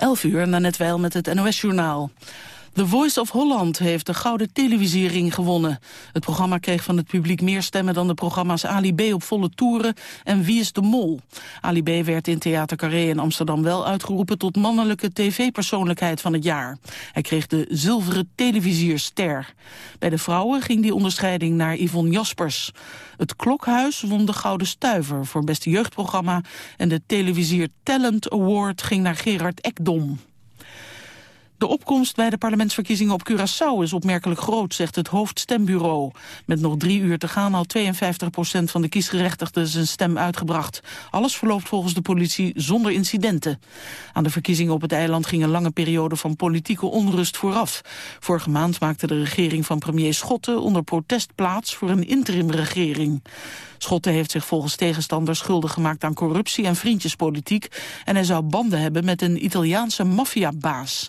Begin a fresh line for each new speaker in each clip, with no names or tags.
11 uur, net wel met het NOS-journaal. The Voice of Holland heeft de Gouden Televisiering gewonnen. Het programma kreeg van het publiek meer stemmen dan de programma's Ali B op volle toeren en Wie is de Mol. Ali B werd in Theater Carré in Amsterdam wel uitgeroepen tot mannelijke tv-persoonlijkheid van het jaar. Hij kreeg de Zilveren Televisierster. Bij de vrouwen ging die onderscheiding naar Yvonne Jaspers. Het Klokhuis won de Gouden Stuiver voor beste jeugdprogramma en de Televisier Talent Award ging naar Gerard Ekdom. De opkomst bij de parlementsverkiezingen op Curaçao is opmerkelijk groot, zegt het hoofdstembureau. Met nog drie uur te gaan al 52 procent van de kiesgerechtigden zijn stem uitgebracht. Alles verloopt volgens de politie zonder incidenten. Aan de verkiezingen op het eiland ging een lange periode van politieke onrust vooraf. Vorige maand maakte de regering van premier Schotten onder protest plaats voor een interimregering. Schotten heeft zich volgens tegenstanders schuldig gemaakt aan corruptie en vriendjespolitiek en hij zou banden hebben met een Italiaanse maffiabaas.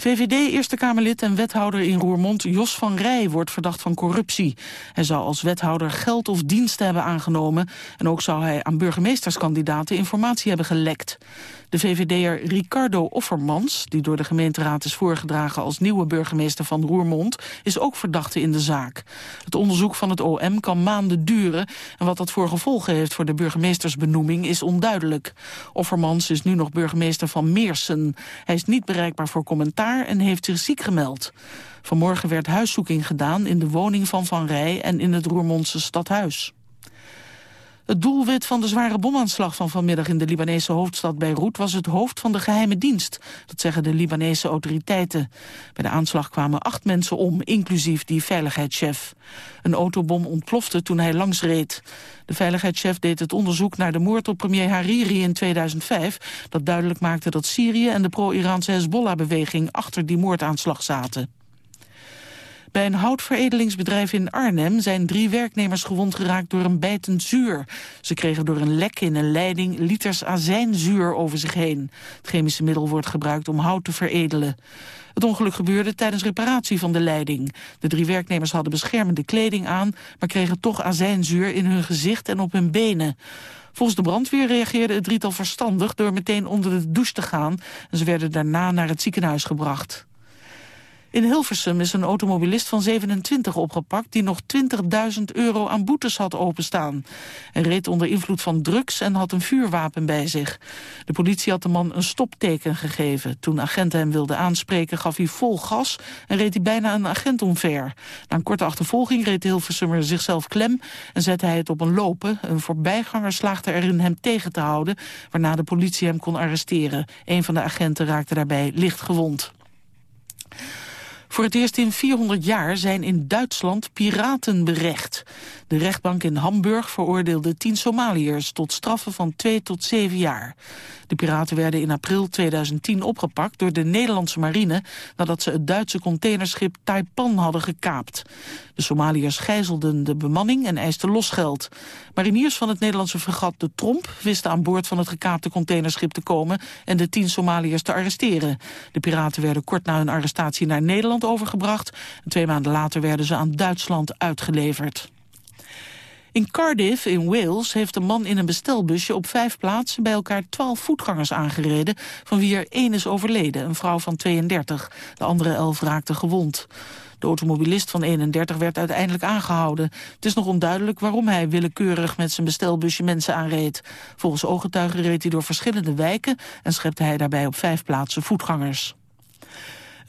VVD-Eerste Kamerlid en wethouder in Roermond Jos van Rij wordt verdacht van corruptie. Hij zou als wethouder geld of diensten hebben aangenomen... en ook zou hij aan burgemeesterskandidaten informatie hebben gelekt. De VVD'er Ricardo Offermans, die door de gemeenteraad is voorgedragen als nieuwe burgemeester van Roermond, is ook verdachte in de zaak. Het onderzoek van het OM kan maanden duren en wat dat voor gevolgen heeft voor de burgemeestersbenoeming is onduidelijk. Offermans is nu nog burgemeester van Meersen. Hij is niet bereikbaar voor commentaar en heeft zich ziek gemeld. Vanmorgen werd huiszoeking gedaan in de woning van Van Rij en in het Roermondse stadhuis. Het doelwit van de zware bomaanslag van vanmiddag in de Libanese hoofdstad Beirut was het hoofd van de geheime dienst. Dat zeggen de Libanese autoriteiten. Bij de aanslag kwamen acht mensen om, inclusief die veiligheidschef. Een autobom ontplofte toen hij langs reed. De veiligheidschef deed het onderzoek naar de moord op premier Hariri in 2005... dat duidelijk maakte dat Syrië en de pro-Iraanse Hezbollah-beweging achter die moordaanslag zaten. Bij een houtveredelingsbedrijf in Arnhem zijn drie werknemers gewond geraakt door een bijtend zuur. Ze kregen door een lek in een leiding liters azijnzuur over zich heen. Het chemische middel wordt gebruikt om hout te veredelen. Het ongeluk gebeurde tijdens reparatie van de leiding. De drie werknemers hadden beschermende kleding aan... maar kregen toch azijnzuur in hun gezicht en op hun benen. Volgens de brandweer reageerde het drietal verstandig... door meteen onder de douche te gaan... en ze werden daarna naar het ziekenhuis gebracht. In Hilversum is een automobilist van 27 opgepakt... die nog 20.000 euro aan boetes had openstaan. Hij reed onder invloed van drugs en had een vuurwapen bij zich. De politie had de man een stopteken gegeven. Toen agenten hem wilden aanspreken gaf hij vol gas... en reed hij bijna een agent omver. Na een korte achtervolging reed de Hilversummer zichzelf klem... en zette hij het op een lopen. Een voorbijganger slaagde erin hem tegen te houden... waarna de politie hem kon arresteren. Een van de agenten raakte daarbij licht gewond. Voor het eerst in 400 jaar zijn in Duitsland piraten berecht. De rechtbank in Hamburg veroordeelde tien Somaliërs tot straffen van 2 tot 7 jaar. De piraten werden in april 2010 opgepakt door de Nederlandse marine... nadat ze het Duitse containerschip Taipan hadden gekaapt. De Somaliërs gijzelden de bemanning en eisten losgeld. Mariniers van het Nederlandse fregat De Tromp wisten aan boord van het gekaapte containerschip te komen... en de tien Somaliërs te arresteren. De piraten werden kort na hun arrestatie naar Nederland overgebracht. En twee maanden later werden ze aan Duitsland uitgeleverd. In Cardiff in Wales heeft een man in een bestelbusje op vijf plaatsen bij elkaar twaalf voetgangers aangereden, van wie er één is overleden, een vrouw van 32. De andere elf raakten gewond. De automobilist van 31 werd uiteindelijk aangehouden. Het is nog onduidelijk waarom hij willekeurig met zijn bestelbusje mensen aanreed. Volgens ooggetuigen reed hij door verschillende wijken en schepte hij daarbij op vijf plaatsen voetgangers.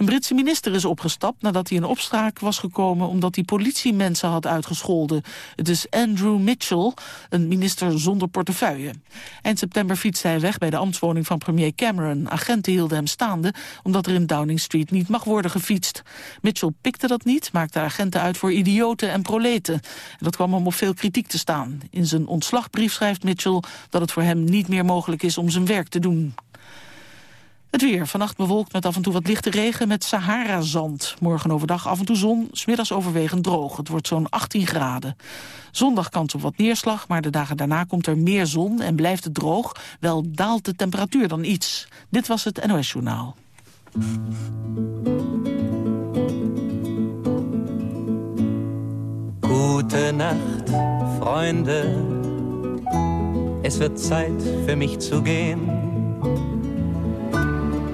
Een Britse minister is opgestapt nadat hij in opspraak was gekomen omdat hij politiemensen had uitgescholden. Het is Andrew Mitchell, een minister zonder portefeuille. Eind september fietste hij weg bij de ambtswoning van premier Cameron. Agenten hielden hem staande omdat er in Downing Street niet mag worden gefietst. Mitchell pikte dat niet, maakte agenten uit voor idioten en proleten. En dat kwam hem op veel kritiek te staan. In zijn ontslagbrief schrijft Mitchell dat het voor hem niet meer mogelijk is om zijn werk te doen. Het weer. Vannacht bewolkt met af en toe wat lichte regen met Sahara-zand. Morgen overdag af en toe zon, smiddags overwegend droog. Het wordt zo'n 18 graden. Zondag kans op wat neerslag, maar de dagen daarna komt er meer zon en blijft het droog. Wel daalt de temperatuur dan iets. Dit was het NOS Journaal.
Gute Nacht, Freunde. Es wird Zeit für mich zu gehen.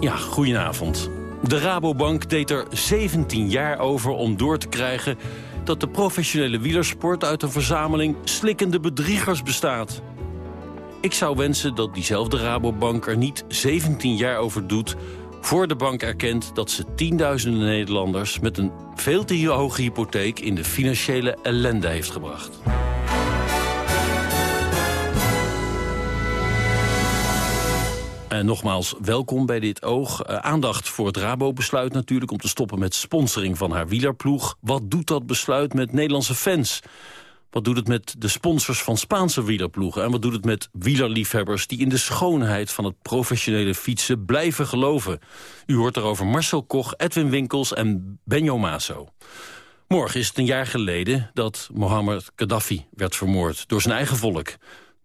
Ja, goedenavond. De Rabobank deed er 17 jaar over om door te krijgen... dat de professionele wielersport uit een verzameling slikkende bedriegers bestaat. Ik zou wensen dat diezelfde Rabobank er niet 17 jaar over doet... voor de bank erkent dat ze tienduizenden Nederlanders... met een veel te hoge hypotheek in de financiële ellende heeft gebracht. En nogmaals, welkom bij dit oog. Uh, aandacht voor het Rabo-besluit natuurlijk... om te stoppen met sponsoring van haar wielerploeg. Wat doet dat besluit met Nederlandse fans? Wat doet het met de sponsors van Spaanse wielerploegen? En wat doet het met wielerliefhebbers die in de schoonheid van het professionele fietsen blijven geloven? U hoort erover Marcel Koch, Edwin Winkels en Benjo Maso. Morgen is het een jaar geleden dat Mohammed Gaddafi werd vermoord door zijn eigen volk.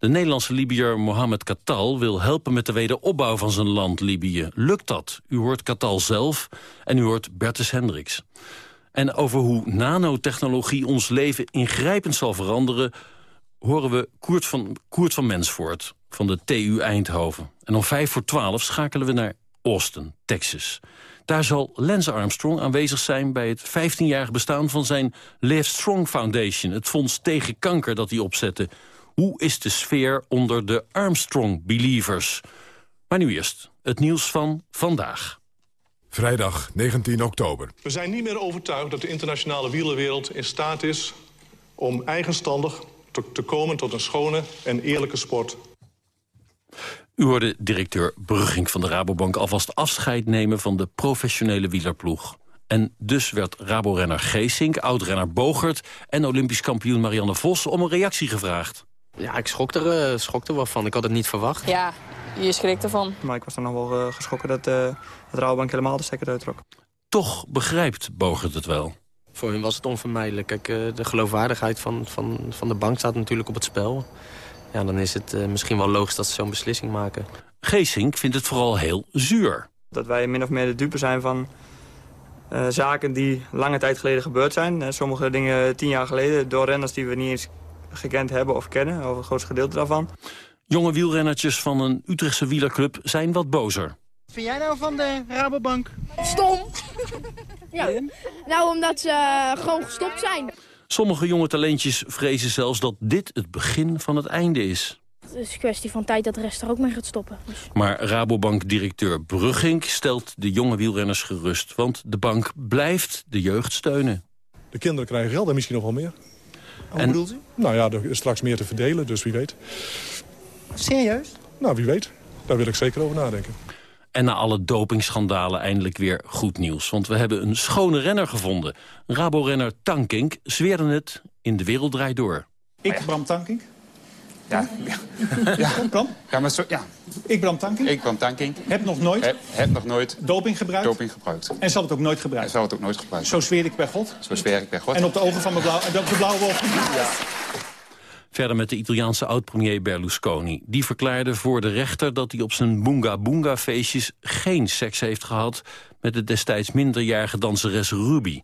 De Nederlandse Libiër Mohammed Katal wil helpen met de wederopbouw van zijn land Libië. Lukt dat? U hoort Katal zelf en u hoort Bertus Hendricks. En over hoe nanotechnologie ons leven ingrijpend zal veranderen... horen we Koert van, Koert van Mensvoort van de TU Eindhoven. En om vijf voor twaalf schakelen we naar Austin, Texas. Daar zal Lance Armstrong aanwezig zijn bij het 15-jarig bestaan van zijn Live Strong Foundation... het fonds tegen kanker dat hij opzette. Hoe is de sfeer onder de Armstrong-believers? Maar nu eerst het nieuws van vandaag.
Vrijdag 19 oktober.
We zijn niet meer overtuigd dat de internationale wielerwereld in staat is... om eigenstandig te, te komen tot een schone en eerlijke sport.
U hoorde directeur Brugging van de Rabobank alvast afscheid nemen van de professionele wielerploeg. En dus werd Rabo-renner Geesink, oud-renner Bogert... en Olympisch kampioen Marianne Vos om een reactie gevraagd.
Ja, ik schrok er, uh, schrok er wel van. Ik had het niet verwacht.
Ja, je schrikt ervan.
Maar ik was dan nog wel uh, geschrokken dat uh, het Rabobank helemaal de stekker uittrok.
Toch begrijpt Bogert het wel.
Voor hun was het onvermijdelijk. Kijk, de geloofwaardigheid van, van, van de bank staat natuurlijk op het spel. Ja, dan is het misschien wel logisch dat ze zo'n beslissing maken.
Geesink vindt het vooral heel zuur.
Dat wij min of meer de dupe zijn van uh, zaken die lange tijd geleden gebeurd zijn. Sommige dingen tien jaar geleden door renners die we niet eens gekend hebben of kennen. Over het grootste gedeelte daarvan.
Jonge wielrennertjes van een Utrechtse wielerclub zijn wat bozer.
Wat vind jij nou van de Rabobank?
Stom. ja. Nou, omdat ze uh, gewoon gestopt zijn.
Sommige jonge talentjes vrezen zelfs dat dit het begin van het einde is.
Het is een kwestie van tijd dat de rest er ook mee gaat stoppen. Dus.
Maar Rabobank-directeur Brugging stelt de jonge wielrenners gerust. Want de bank blijft de jeugd steunen.
De kinderen krijgen geld en misschien nog wel meer.
Hoe en, bedoelt u?
Nou ja, er is straks meer te verdelen, dus wie weet.
Serieus?
Nou, wie weet. Daar wil ik zeker over nadenken.
En na alle dopingschandalen eindelijk weer goed nieuws. Want we hebben een schone renner gevonden. Rabo-renner Tankink zweerde het in de wereld draait door.
Ik, Bram Tankink,
ja.
ja. Bram?
Ja, maar zo, ja.
Ik Bram Tankink.
Ik Bram Tankink.
Heb nog nooit.
Heb, heb, nog nooit.
Doping gebruikt.
Doping gebruikt.
En zal het ook nooit gebruiken.
En zal het ook nooit gebruiken.
Zo zweer ik bij God.
Zo zweer ik bij God.
En op de ogen van mijn blauwe, de blauwe wolf. Ja.
Verder met de Italiaanse oud-premier Berlusconi. Die verklaarde voor de rechter dat hij op zijn Boonga Boonga feestjes geen seks heeft gehad met de destijds minderjarige danseres Ruby.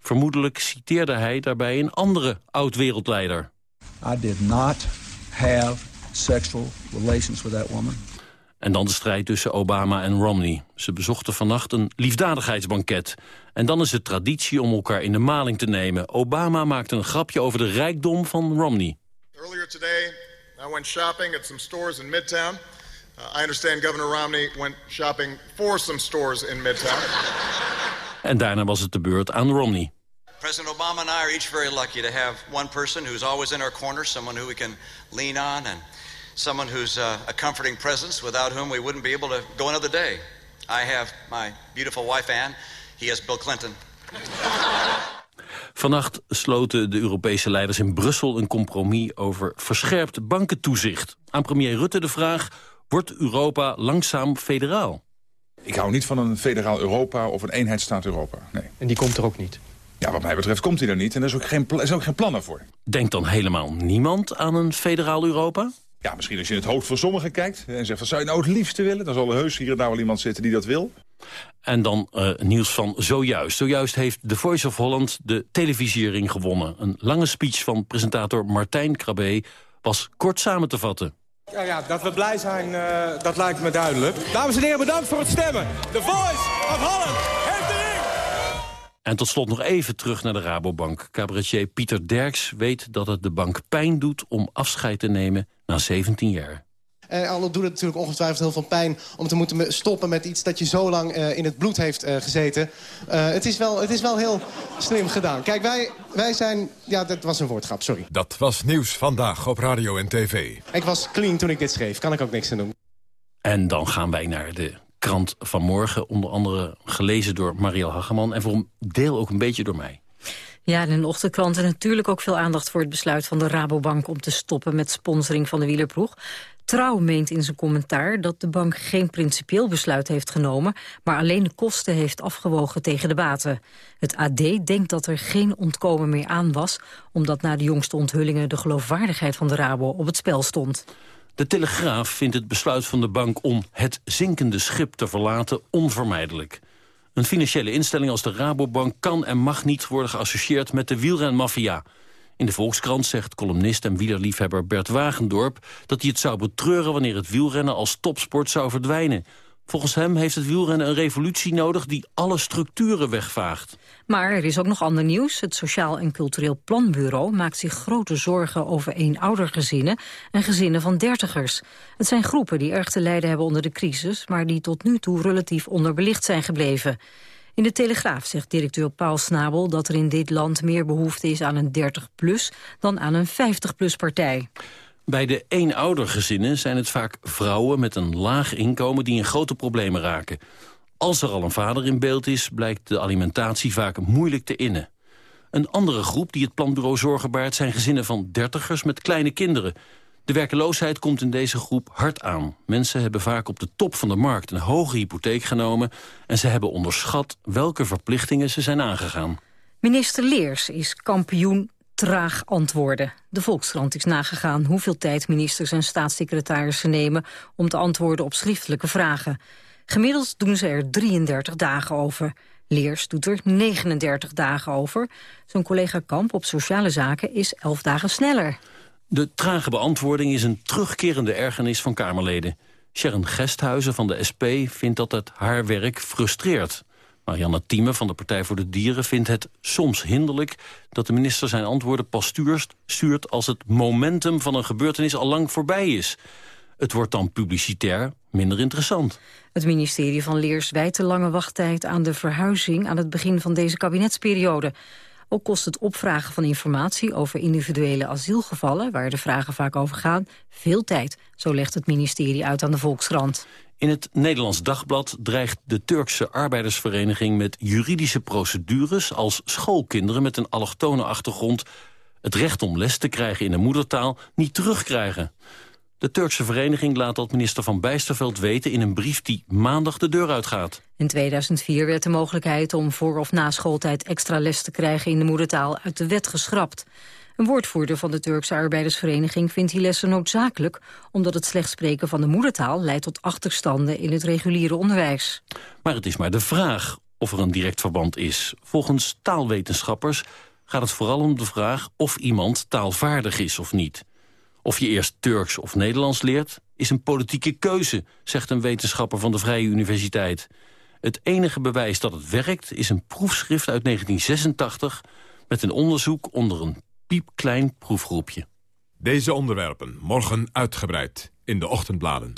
Vermoedelijk citeerde hij daarbij een andere oud-wereldleider.
I did not have sexual relations with that woman.
En dan de strijd tussen Obama en Romney. Ze bezochten vannacht een liefdadigheidsbanket. En dan is het traditie om elkaar in de maling te nemen. Obama maakte een grapje over de rijkdom van Romney.
Earlier today, I went shopping at some stores in Midtown. Uh, I understand Governor Romney went shopping for some stores in Midtown.
en daarna was het de beurt aan Romney.
President Obama and I are each very lucky to have one person who's always in our corner, someone who we can lean on, and someone who's uh, a comforting presence without whom we wouldn't be able to go another day. I have my beautiful wife Anne. He has Bill Clinton.
Vannacht sloten de Europese leiders in Brussel een compromis over verscherpt bankentoezicht. Aan premier Rutte de vraag, wordt Europa langzaam federaal?
Ik hou niet van een federaal Europa of een eenheidsstaat Europa. Nee.
En die komt er ook niet?
Ja, wat mij betreft komt hij er niet. En er is ook geen, is ook geen plannen voor.
Denkt dan helemaal niemand aan een federaal Europa?
Ja, misschien als je in het hoofd van sommigen kijkt en zegt... van zou je nou het liefste willen? Dan zal er heus hier en daar wel iemand zitten die dat wil.
En dan uh, nieuws van zojuist. Zojuist heeft The Voice of Holland de televisiering gewonnen. Een lange speech van presentator Martijn Krabbe was kort samen te vatten.
Ja, ja, dat we blij zijn, uh, dat lijkt me duidelijk. Dames en heren, bedankt voor het stemmen. The Voice of Holland!
En tot slot nog even terug naar de Rabobank. Cabaretier Pieter Derks weet dat het de bank pijn doet om afscheid te nemen na 17 jaar.
En al doet het natuurlijk ongetwijfeld heel veel pijn... om te moeten stoppen met iets dat je zo lang uh, in het bloed heeft uh, gezeten. Uh, het, is wel, het is wel heel slim gedaan. Kijk, wij, wij zijn... Ja, dat was een woordgrap, sorry.
Dat was Nieuws Vandaag op Radio en TV.
Ik was clean toen ik dit schreef. Kan ik ook niks aan doen.
En dan gaan wij naar de krant van morgen. Onder andere gelezen door Marielle Hageman. En voor een deel ook een beetje door mij.
Ja, in de ochtendkranten natuurlijk ook veel aandacht voor het besluit van de Rabobank om te stoppen met sponsoring van de wielerploeg. Trouw meent in zijn commentaar dat de bank geen principieel besluit heeft genomen, maar alleen de kosten heeft afgewogen tegen de baten. Het AD denkt dat er geen ontkomen meer aan was, omdat na de jongste onthullingen de geloofwaardigheid van de Rabo op het spel stond.
De Telegraaf vindt het besluit van de bank om het zinkende schip te verlaten onvermijdelijk. Een financiële instelling als de Rabobank kan en mag niet worden geassocieerd met de wielrenmafia. In de Volkskrant zegt columnist en wielerliefhebber Bert Wagendorp... dat hij het zou betreuren wanneer het wielrennen als topsport zou verdwijnen. Volgens hem heeft het wielrennen een revolutie nodig die alle structuren wegvaagt.
Maar er is ook nog ander nieuws. Het Sociaal en Cultureel Planbureau maakt zich grote zorgen over eenoudergezinnen en gezinnen van dertigers. Het zijn groepen die erg te lijden hebben onder de crisis, maar die tot nu toe relatief onderbelicht zijn gebleven. In de Telegraaf zegt directeur Paul Snabel dat er in dit land meer behoefte is aan een 30-plus dan aan een 50-plus partij.
Bij de eenoudergezinnen zijn het vaak vrouwen met een laag inkomen die in grote problemen raken. Als er al een vader in beeld is, blijkt de alimentatie vaak moeilijk te innen. Een andere groep die het planbureau zorgen baart zijn gezinnen van dertigers met kleine kinderen. De werkeloosheid komt in deze groep hard aan. Mensen hebben vaak op de top van de markt een hoge hypotheek genomen... en ze hebben onderschat welke verplichtingen ze zijn aangegaan.
Minister Leers is kampioen traag antwoorden. De Volkskrant is nagegaan hoeveel tijd ministers en staatssecretarissen nemen... om te antwoorden op schriftelijke vragen. Gemiddeld doen ze er 33 dagen over. Leers doet er 39 dagen over. Zijn collega Kamp op sociale zaken is 11 dagen sneller.
De trage beantwoording is een terugkerende ergernis van Kamerleden. Sharon Gesthuizen van de SP vindt dat het haar werk frustreert. Marianne Thieme van de Partij voor de Dieren vindt het soms hinderlijk... dat de minister zijn antwoorden pas stuurt, als het momentum van een gebeurtenis al lang voorbij is. Het wordt dan publicitair minder interessant.
Het ministerie van Leers wijt de lange wachttijd aan de verhuizing... aan het begin van deze kabinetsperiode. Ook kost het opvragen van informatie over individuele asielgevallen... waar de vragen vaak over gaan, veel tijd. Zo legt het ministerie uit aan de Volkskrant.
In het Nederlands Dagblad dreigt de Turkse arbeidersvereniging... met juridische procedures als schoolkinderen met een allochtone achtergrond... het recht om les te krijgen in de moedertaal niet terugkrijgen. De Turkse vereniging laat dat minister Van Bijsterveld weten... in een brief die maandag de deur uitgaat.
In 2004 werd de mogelijkheid om voor of na schooltijd extra les te krijgen in de moedertaal uit de wet geschrapt. Een woordvoerder van de Turkse arbeidersvereniging vindt die lessen noodzakelijk... omdat het slecht spreken van de moedertaal leidt tot achterstanden in het reguliere onderwijs.
Maar het is maar de vraag of er een direct verband is. Volgens taalwetenschappers gaat het vooral om de vraag of iemand taalvaardig is of niet. Of je eerst Turks of Nederlands leert, is een politieke keuze, zegt een wetenschapper van de Vrije Universiteit. Het enige bewijs dat het werkt is een proefschrift uit 1986... met een onderzoek onder een piepklein proefgroepje.
Deze onderwerpen morgen uitgebreid in de ochtendbladen.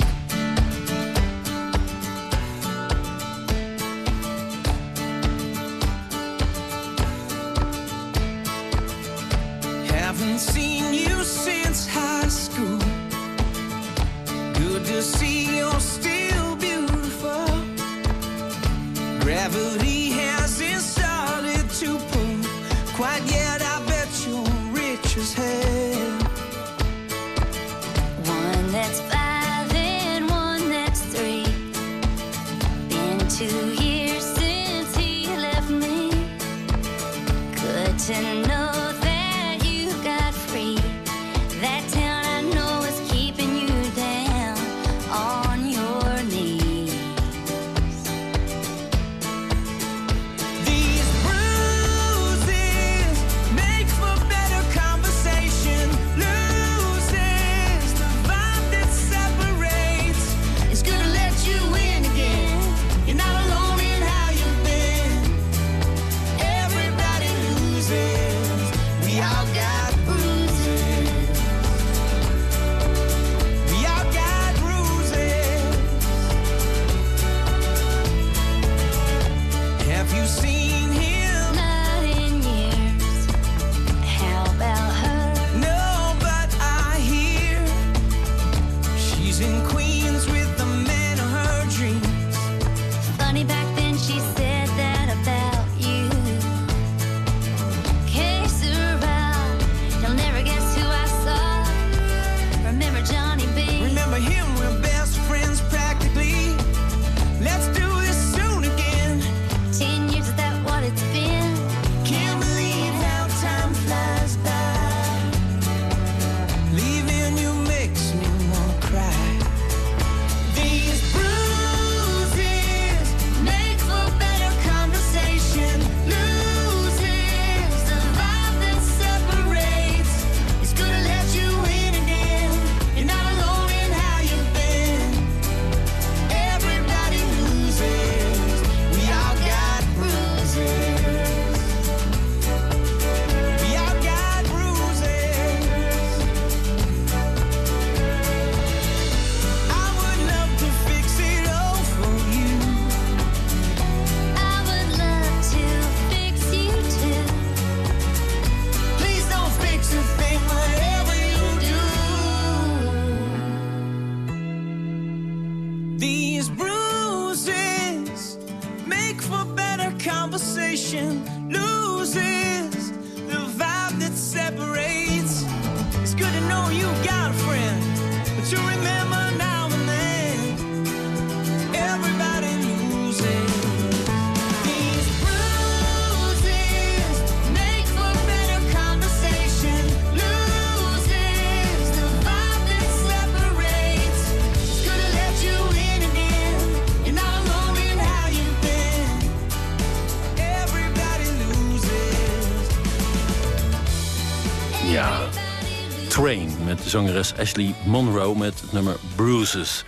Zangeres Ashley Monroe met het nummer Bruises.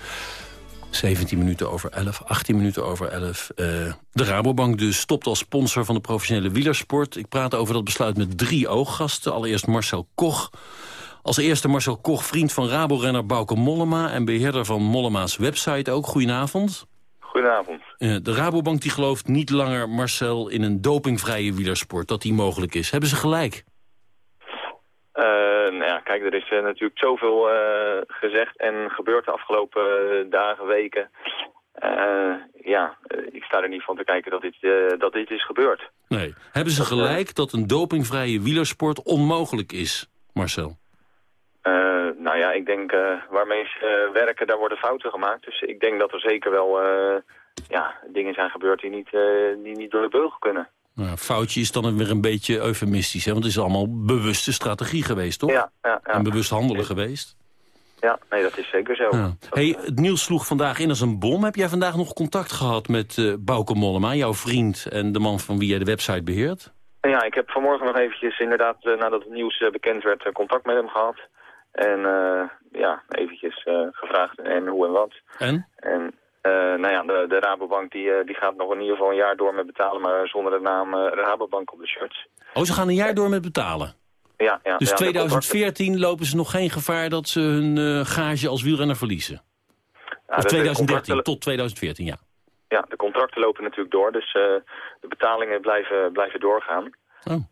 17 minuten over 11, 18 minuten over 11. Eh, de Rabobank dus stopt als sponsor van de professionele wielersport. Ik praat over dat besluit met drie ooggasten. Allereerst Marcel Koch. Als eerste Marcel Koch, vriend van Rabo-renner Bauke Mollema... en beheerder van Mollema's website ook. Goedenavond.
Goedenavond.
Eh, de Rabobank die gelooft niet langer, Marcel, in een dopingvrije wielersport. Dat die mogelijk is. Hebben ze gelijk?
Eh, nou ja, kijk, er is eh, natuurlijk zoveel eh, gezegd en gebeurd de afgelopen dagen, weken. Ja, ik sta er niet van te kijken dat dit, dat dit is gebeurd.
Nee. Hebben ze gelijk dat een dopingvrije wielersport onmogelijk is, Marcel?
Nou ja, ik denk eh, waar mensen werken, daar worden fouten gemaakt. Dus ik denk dat er zeker wel ja, dingen zijn gebeurd die niet, die niet door de beugel kunnen.
Nou, foutje is dan weer een beetje eufemistisch, hè? want het is allemaal bewuste strategie geweest, toch?
Ja, ja, ja.
En bewust handelen geweest.
Ja, nee, dat is zeker zo.
Ja. Hey, het nieuws sloeg vandaag in als een bom. Heb jij vandaag nog contact gehad met eh Bauke Mollema, jouw vriend... en de man van wie jij de website beheert?
Ja, ik heb vanmorgen nog eventjes inderdaad, eh, nadat het nieuws eh, bekend werd, contact met hem gehad. En ja, eventjes gevraagd en hoe en wat.
En?
En nou ja, de, de Rabobank die, eh, die gaat nog in ieder geval een jaar door met betalen, maar zonder de naam eh, Rabobank op de shirts.
Oh, ze gaan een jaar door met betalen.
Ja, ja.
Dus
ja, de
2014 lopen ze nog geen gevaar dat ze hun eh, gage als wielrenner verliezen?
Ja,
of
de- de
2013,
contracten-
tot 2014, ja.
Ja, de contracten lopen natuurlijk door, dus eh, de betalingen blijven, blijven doorgaan.
Oh.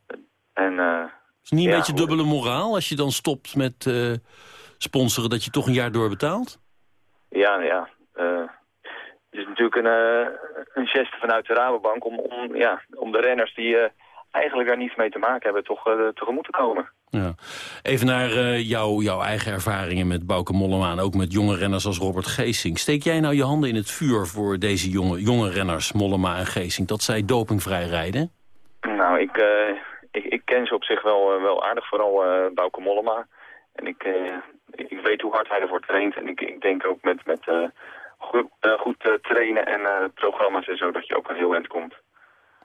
En eh,
Is het niet een beetje dubbele moraal als je dan stopt met eh, sponsoren... dat je toch een jaar doorbetaalt?
ja, ja. Het is natuurlijk een, eh, een geste vanuit de Rabobank om, om, ja, om de renners die eh, eigenlijk daar niets mee te maken hebben toch eh, tegemoet te komen.
Ja. Even naar jou, jouw eigen ervaringen met Bauke Mollema... en ook met jonge renners als Robert Geesing. Steek jij nou je handen in het vuur voor deze jonge, jonge renners... Mollema en Geesing, dat zij dopingvrij rijden?
Nou, ik, ik, ik ken ze op zich wel, wel aardig, vooral eh Bauke Mollema. En ik, ik weet hoe hard hij ervoor traint. En ik, ik denk ook met, met goed, eh, goed eh, trainen en eh, programma's en zo, dat je ook een heel eind komt.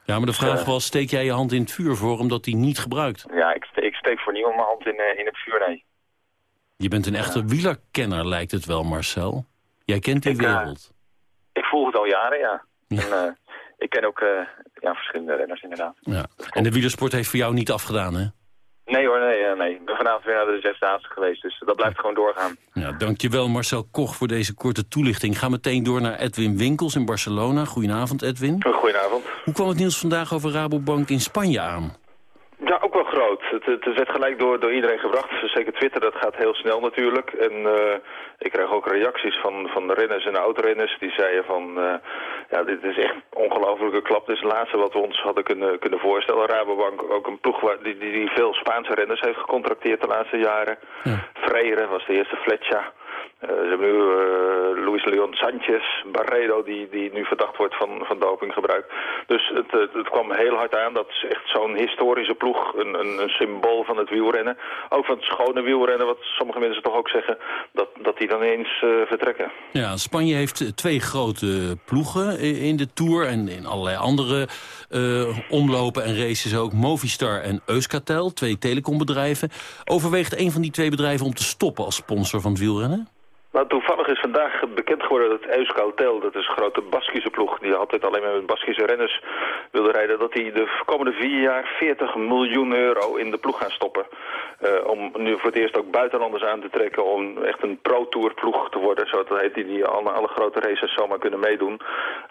Ja, maar de vraag was, steek jij je hand in het vuur voor hem dat hij niet gebruikt?
Ja, ik, ste- ik steek voor niemand mijn hand in, in het vuur, nee.
Je bent een echte wielerkenner, lijkt het wel, Marcel. Jij kent die
Ik,
wereld.
Ik volg het al jaren, ja. En ik ken ook ja, verschillende renners, inderdaad.
Ja. En de wielersport heeft voor jou niet afgedaan, hè?
Nee hoor, nee, eh, nee. Ik ben vanavond weer naar de zesdaagse geweest, dus dat blijft gewoon doorgaan.
Ja, dankjewel Marcel Koch voor deze korte toelichting. Ga meteen door naar Edwin Winkels in Barcelona. Goedenavond, Edwin.
Goedenavond.
Hoe kwam het nieuws vandaag over Rabobank in Spanje aan?
Ja, wel groot. Het, het werd gelijk door, door iedereen gebracht. Zeker Twitter, dat gaat heel snel natuurlijk. En eh, ik kreeg ook reacties van, van de renners en oud-renners. Die zeiden van, eh, ja, dit is echt een ongelofelijke klap. Dit is het laatste wat we ons hadden kunnen, kunnen voorstellen. Rabobank, ook een ploeg waar, die, die, die veel Spaanse renners heeft gecontracteerd de laatste jaren. Freire was de eerste Fletcher. Eh, ze hebben nu eh, Luis Leon Sanchez, Barredo, die, die nu verdacht wordt van, van dopinggebruik. Dus het, het, kwam heel hard aan. Dat is echt zo'n historische ploeg, een, een, een symbool van het wielrennen. Ook van het schone wielrennen, wat sommige mensen toch ook zeggen, dat, dat die dan eens eh, vertrekken.
Ja, Spanje heeft twee grote ploegen in de Tour... en in allerlei andere omlopen en races ook. Movistar en Euskaltel, twee telecombedrijven. Overweegt een van die twee bedrijven om te stoppen als sponsor van het wielrennen?
Nou, toevallig is vandaag bekend geworden dat Euskaltel, dat is een grote Baskische ploeg, die altijd alleen maar met Baskische renners wilde rijden, dat die de komende vier jaar 40 miljoen euro in de ploeg gaan stoppen. Eh, om nu voor het eerst ook buitenlanders aan te trekken om echt een pro-tour ploeg te worden, zodat dat heet, die, die alle, alle grote races zomaar kunnen meedoen.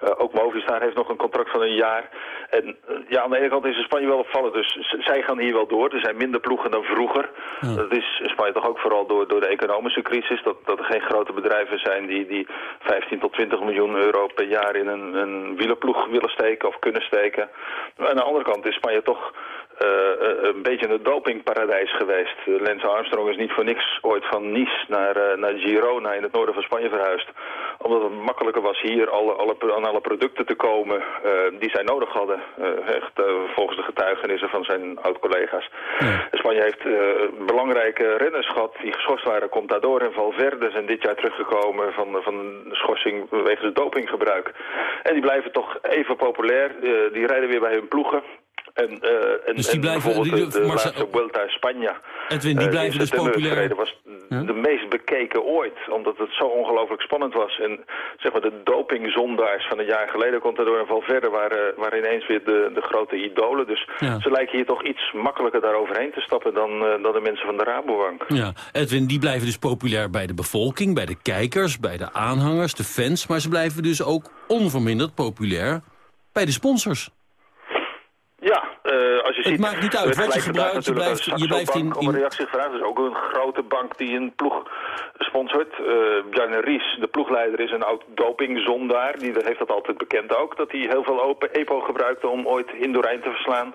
Eh, ook Movistar heeft nog een contract van een jaar. En eh, ja, aan de ene kant is Spanje wel opvallend, dus zij gaan hier wel door. Er zijn minder ploegen dan vroeger. Dat is in Spanje toch ook vooral door, door de economische crisis, dat, dat er geen grote bedrijven zijn die, die 15 tot 20 miljoen euro per jaar in een, een wielerploeg willen steken of kunnen steken. Aan de andere kant is Spanje toch uh, een beetje een dopingparadijs geweest. Lance Armstrong is niet voor niks ooit van Nice naar, uh, naar Girona in het noorden van Spanje verhuisd. Omdat het makkelijker was hier alle, alle, aan alle producten te komen die zij nodig hadden. echt volgens de getuigenissen van zijn oud-collega's. Spanje heeft belangrijke renners gehad die geschorst waren. Contador en Valverde zijn dit jaar teruggekomen van, van een schorsing wegens dopinggebruik. En die blijven toch even populair. die rijden weer bij hun ploegen. En, uh, en,
dus die
en
blijven,
bijvoorbeeld
die,
de,
Marcel,
laatste Vuelta a Spanje.
Edwin, die
uh,
blijven dus populair.
was de meest bekeken ooit, omdat het zo ongelooflijk spannend was. En zeg maar de dopingzondaars van een jaar geleden komt er door een val verder, waren, waren ineens weer de, de grote idolen. Dus
Ja.
ze lijken hier toch iets makkelijker daaroverheen te stappen dan, uh, dan de mensen van de Rabobank.
Ja, Edwin, die blijven dus populair bij de bevolking, bij de kijkers, bij de aanhangers, de fans. Maar ze blijven dus ook onverminderd populair bij de sponsors.
Uh, als je
Het
ziet...
maakt niet uit wat je gebruikt, je blijft- je blijft in-
om een
in-
reactie gevraagd. Dat is ook een grote bank die een ploeg sponsort. Bjarne Ries, de ploegleider, is een oud dopingzondaar. Die heeft dat altijd bekend ook. Dat hij heel veel open EPO gebruikte om ooit Indorijn te verslaan.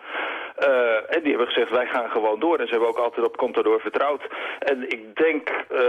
Uh, en die hebben gezegd, wij gaan gewoon door. En ze hebben ook altijd op Contador vertrouwd. En ik denk, uh,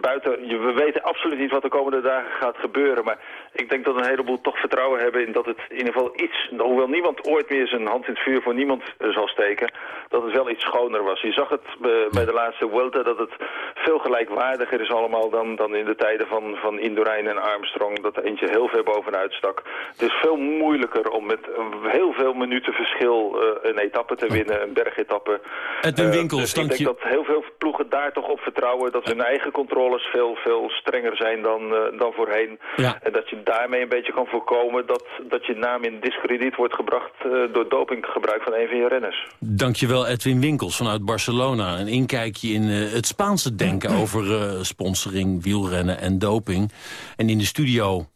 buiten, we weten absoluut niet wat de komende dagen gaat gebeuren. Maar ik denk dat een heleboel toch vertrouwen hebben in dat het in ieder geval iets... Hoewel niemand ooit meer zijn hand in het vuur voor niemand uh, zal steken... dat het wel iets schoner was. Je zag het bij de laatste Vuelta dat het veel gelijkwaardiger is allemaal... dan, dan in de tijden van, van Indurain en Armstrong. Dat er eentje heel ver bovenuit stak. Het is veel moeilijker om met heel veel minuten verschil uh, een etappe te winnen, een bergetappe.
Edwin
Uh,
Winkels,
dus ik
je.
denk dat heel veel ploegen daar toch op vertrouwen... dat hun eigen controles veel, veel strenger zijn dan, uh, dan voorheen.
Ja.
En dat je daarmee een beetje kan voorkomen... dat, dat je naam in discrediet wordt gebracht uh, door dopinggebruik van een van je renners.
Dankjewel Edwin Winkels vanuit Barcelona. Een inkijkje in het Spaanse denken over sponsoring, wielrennen en doping. En in de studio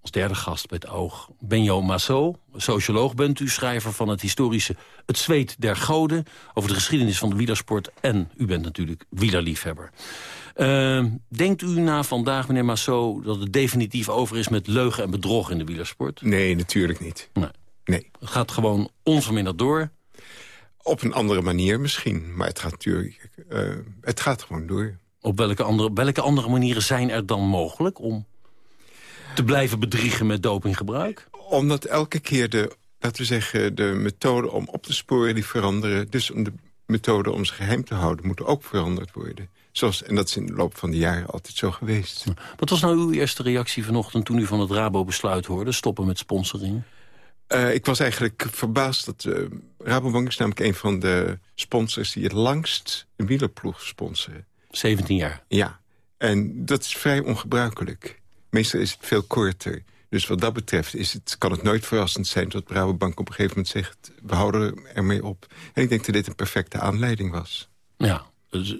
als derde gast met oog Benjo Masso. Socioloog bent u, schrijver van het historische Het Zweet der Goden... over de geschiedenis van de wielersport. En u bent natuurlijk wielerliefhebber. Uh, denkt u na vandaag, meneer Masso, dat het definitief over is... met leugen en bedrog in de wielersport?
Nee, natuurlijk niet.
Nee.
nee.
Het gaat gewoon onverminderd door?
Op een andere manier misschien, maar het gaat natuurlijk... Uh, het gaat gewoon door.
Op welke andere, welke andere manieren zijn er dan mogelijk om te blijven bedriegen met dopinggebruik?
Omdat elke keer de, laten we zeggen, de methode om op te sporen die veranderen. Dus de methode om ze geheim te houden moet ook veranderd worden. Zoals, en dat is in de loop van de jaren altijd zo geweest.
Wat was nou uw eerste reactie vanochtend toen u van het Rabo-besluit hoorde? Stoppen met sponsoring?
Uh, ik was eigenlijk verbaasd dat... Uh, Rabobank is namelijk een van de sponsors... die het langst een wielerploeg sponsoren.
17 jaar?
Ja. En dat is vrij ongebruikelijk. Meestal is het veel korter. Dus wat dat betreft is het, kan het nooit verrassend zijn... dat Rabobank op een gegeven moment zegt... we houden ermee op. En ik denk dat dit een perfecte aanleiding was.
Ja,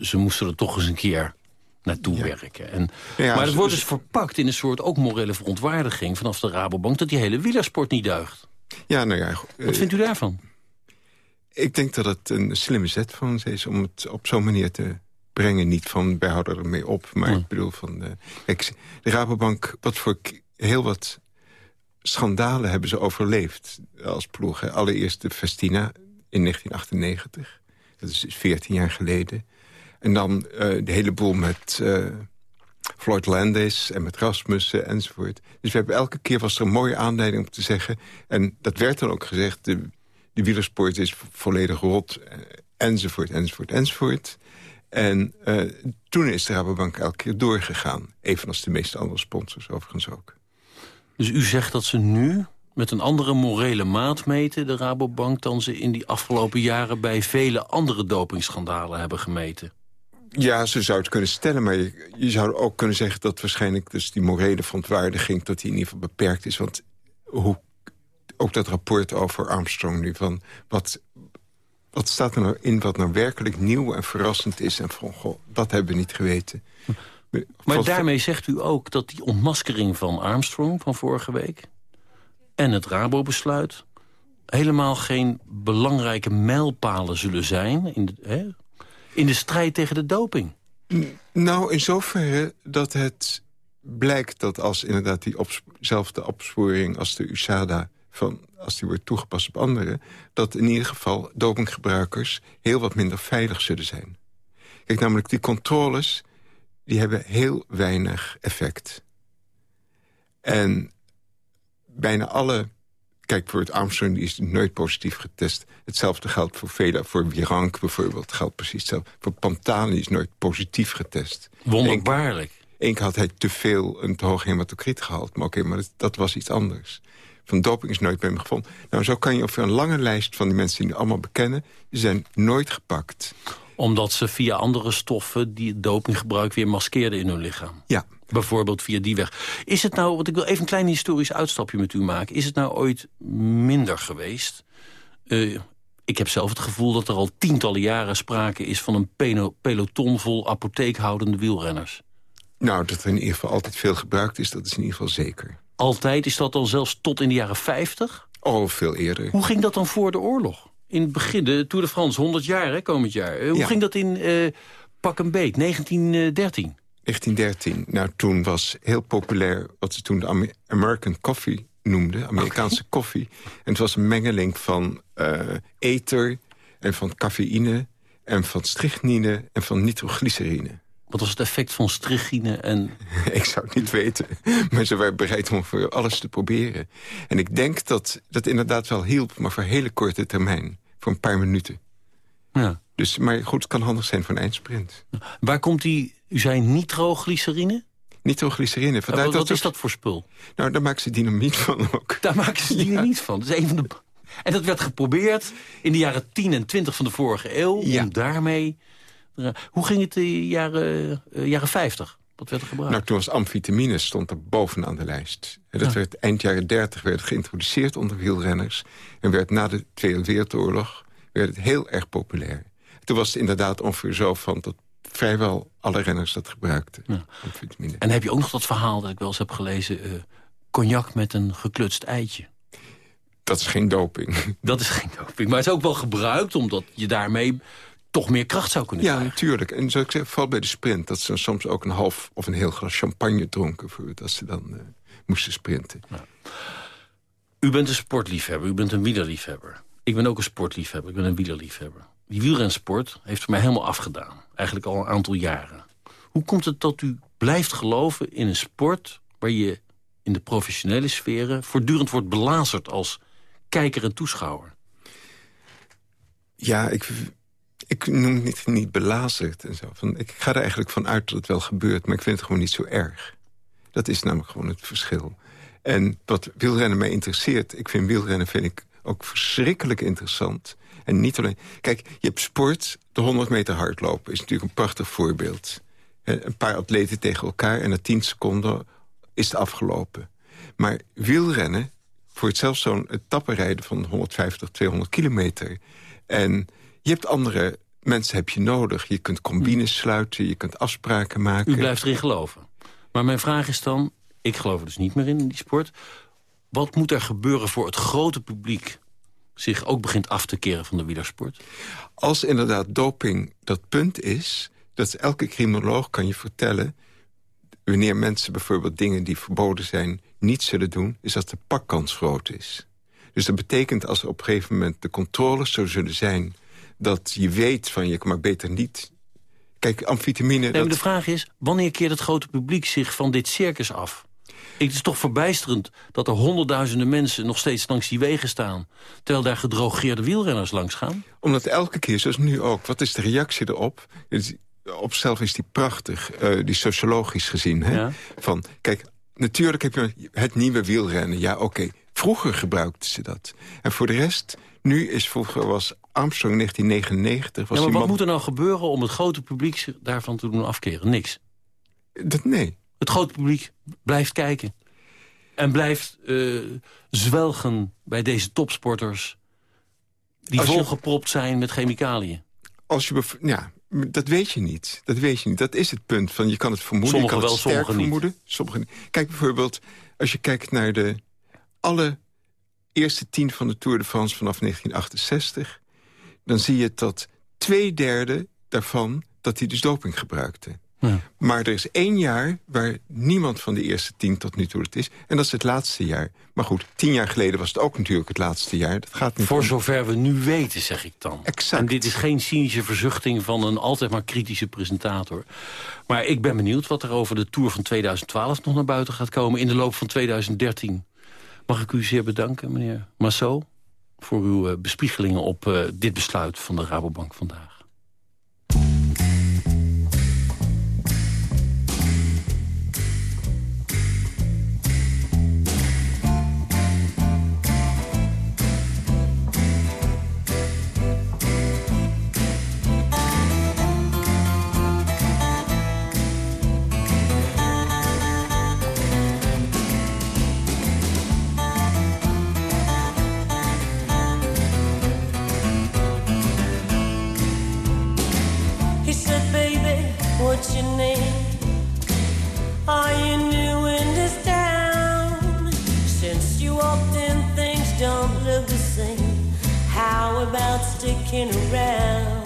ze moesten er toch eens een keer naartoe ja. werken. En,
ja,
maar het wordt dus verpakt in een soort ook morele verontwaardiging... vanaf de Rabobank dat die hele wielersport niet deugt.
Ja, nou ja...
Wat vindt u daarvan?
Ik denk dat het een slimme zet van ze is om het op zo'n manier te brengen. Niet van, wij houden er mee op, maar ik bedoel van... De, kijk, de Rabobank, wat voor heel wat schandalen hebben ze overleefd als ploeg. Hè. Allereerst de Festina in 1998. Dat is 14 jaar geleden. En dan uh, de hele boel met uh, Floyd Landis en met Rasmussen enzovoort. Dus we hebben elke keer was er een mooie aanleiding om te zeggen... en dat werd dan ook gezegd, de, de wielersport is volledig rot... enzovoort, enzovoort, enzovoort. En uh, toen is de Rabobank elke keer doorgegaan. Evenals de meeste andere sponsors overigens ook.
Dus u zegt dat ze nu met een andere morele maat meten, de Rabobank... dan ze in die afgelopen jaren bij vele andere dopingschandalen hebben gemeten?
Ja, zo zou het kunnen stellen. Maar je, je, zou ook kunnen zeggen dat waarschijnlijk dus die morele verontwaardiging... dat die in ieder geval beperkt is. Want hoe, ook dat rapport over Armstrong nu van... wat, wat staat er nou in wat nou werkelijk nieuw en verrassend is... en van, goh, dat hebben we niet geweten.
Maar daarmee zegt u ook dat die ontmaskering van Armstrong van vorige week... en het Rabo-besluit helemaal geen belangrijke mijlpalen zullen zijn... in de, hè, in de strijd tegen de doping.
Nou, in zoverre dat het blijkt dat als inderdaad diezelfde opsporing als de USADA... Van, als die wordt toegepast op anderen... dat in ieder geval dopinggebruikers heel wat minder veilig zullen zijn. Kijk, namelijk die controles die hebben heel weinig effect. En bijna alle... Kijk, voor het Armstrong die is nooit positief getest. Hetzelfde geldt voor vele, voor Virank bijvoorbeeld. geldt precies hetzelfde. Voor Pantani is nooit positief getest.
Wonderbaarlijk.
Eén keer had hij te veel een te hoog hematocriet gehaald. Maar oké, maar dat, dat, was iets anders. Van doping is nooit bij hem gevonden. Nou, zo kan je over een lange lijst van die mensen die nu allemaal bekennen... die zijn nooit gepakt.
Omdat ze via andere stoffen die dopinggebruik weer maskeerden in hun lichaam.
Ja.
Bijvoorbeeld via die weg. Is het nou, want ik wil even een klein historisch uitstapje met u maken. Is het nou ooit minder geweest? Uh, ik heb zelf het gevoel dat er al tientallen jaren sprake is... van een peloton vol apotheekhoudende wielrenners.
Nou, dat er in ieder geval altijd veel gebruikt is, dat is in ieder geval zeker.
Altijd? Is dat al zelfs tot in de jaren 50?
Oh, veel eerder.
Hoe ging dat dan voor de oorlog? In het begin, de Tour de France, 100 jaar, hè, komend jaar. Hoe ging dat in uh, pak een beet, 1913?
1913. Nou, toen was heel populair wat ze toen de American Coffee noemden. Amerikaanse koffie. En het was een mengeling van uh, ether en van cafeïne... en van strychnine en van nitroglycerine.
Wat was het effect van strychnine en...
ik zou het niet weten, maar ze waren bereid om voor alles te proberen. En ik denk dat dat inderdaad wel hielp, maar voor hele korte termijn. Voor een paar minuten.
Ja.
Dus, maar goed, het kan handig zijn voor een eindsprint.
Waar komt die, u zei nitroglycerine?
Nitroglycerine.
Wat, wat, wat is dat voor spul?
Nou, daar maken ze dynamiet van ook.
Daar maken ze dynamiet ja. van. Dat is een van de... En dat werd geprobeerd in de jaren 10 en 20 van de vorige eeuw... Ja. om daarmee hoe ging het in de jaren, uh, jaren 50? Wat werd er gebruikt?
Nou, toen was amfetamine stond er bovenaan de lijst. Dat werd eind jaren 30 werd geïntroduceerd onder wielrenners. En werd na de Tweede Wereldoorlog werd het heel erg populair. Toen was het inderdaad ongeveer zo van dat vrijwel alle renners dat gebruikten. Ja.
En heb je ook nog dat verhaal dat ik wel eens heb gelezen... Uh, cognac met een geklutst eitje?
Dat is geen doping.
Dat is geen doping, maar het is ook wel gebruikt... omdat je daarmee toch meer kracht zou kunnen
ja,
krijgen.
Ja, natuurlijk. En zoals ik zeg, vooral bij de sprint... dat ze soms ook een half of een heel glas champagne dronken... voordat ze dan uh, moesten sprinten.
U bent een sportliefhebber, u bent een wielerliefhebber. Ik ben ook een sportliefhebber, ik ben een wielerliefhebber. Die wielrensport heeft voor mij helemaal afgedaan. Eigenlijk al een aantal jaren. Hoe komt het dat u blijft geloven in een sport... waar je in de professionele sferen voortdurend wordt belazerd... als kijker en toeschouwer?
Ja, ik, ik noem het niet belazerd en zo. Van, ik ga er eigenlijk van uit dat het wel gebeurt, maar ik vind het gewoon niet zo erg. Dat is namelijk gewoon het verschil. En wat wielrennen mij interesseert... ik vind wielrennen vind ik ook verschrikkelijk interessant. En niet alleen... Kijk, je hebt sport, de 100 meter hardlopen... is natuurlijk een prachtig voorbeeld. Een paar atleten tegen elkaar en na 10 seconden is het afgelopen. Maar wielrennen, voor het zelfs zo'n etappenrijden van 150, 200 kilometer... en je hebt andere mensen heb je nodig. Je kunt combines sluiten, je kunt afspraken maken.
U blijft erin geloven. Maar mijn vraag is dan, ik geloof er dus niet meer in, in die sport... wat moet er gebeuren voor het grote publiek zich ook begint af te keren van de wielersport?
Als inderdaad doping dat punt is... dat elke criminoloog kan je vertellen... wanneer mensen bijvoorbeeld dingen die verboden zijn... niet zullen doen, is dat de pakkans groot is. Dus dat betekent als er op een gegeven moment de controles zo zullen zijn dat je weet van je maar beter niet... Kijk, amfetamine...
Nee, dat... De vraag is, wanneer keert het grote publiek zich van dit circus af? Het is toch verbijsterend dat er honderdduizenden mensen nog steeds langs die wegen staan... terwijl daar gedrogeerde wielrenners langs gaan?
Omdat elke keer, zoals nu ook, wat is de reactie erop? Op zelf is die prachtig, uh, die sociologisch gezien. Hè? Ja. Van, kijk, natuurlijk heb je het nieuwe wielrennen. Ja, oké, vroeger gebruikten ze dat. En voor de rest, nu is vroeger was Armstrong 1999... Was
ja, maar wat moet er nou gebeuren om het grote publiek daarvan te doen afkeren? Niks.
Dat, nee.
Het grote publiek blijft kijken. En blijft uh, zwelgen bij deze topsporters... die volgepropt zijn met chemicaliën.
Als je, ja, dat weet je niet. Dat weet je niet. Dat is het punt. Van, je kan het vermoeden,
Sommige
je kan
wel,
het sterk vermoeden.
Niet.
Sommige Kijk bijvoorbeeld, als je kijkt naar de alle eerste tien van de Tour de France vanaf 1968 dan zie je dat twee derde daarvan dat hij dus doping gebruikte. Maar er is één jaar waar niemand van de eerste tien tot nu toe het is. En dat is het laatste jaar. Maar goed, tien jaar geleden was het ook natuurlijk het laatste jaar. Dat gaat niet
Voor
om-
zover we nu weten, zeg ik dan.
Exact.
En dit is geen cynische verzuchting van een altijd maar kritische presentator. Maar ik ben benieuwd wat er over de Tour van 2012 nog naar buiten gaat komen... in de loop van 2013. Mag ik u zeer bedanken, meneer Massot... voor uw eh, bespiegelingen op eh, dit besluit van de Rabobank vandaag.
Around?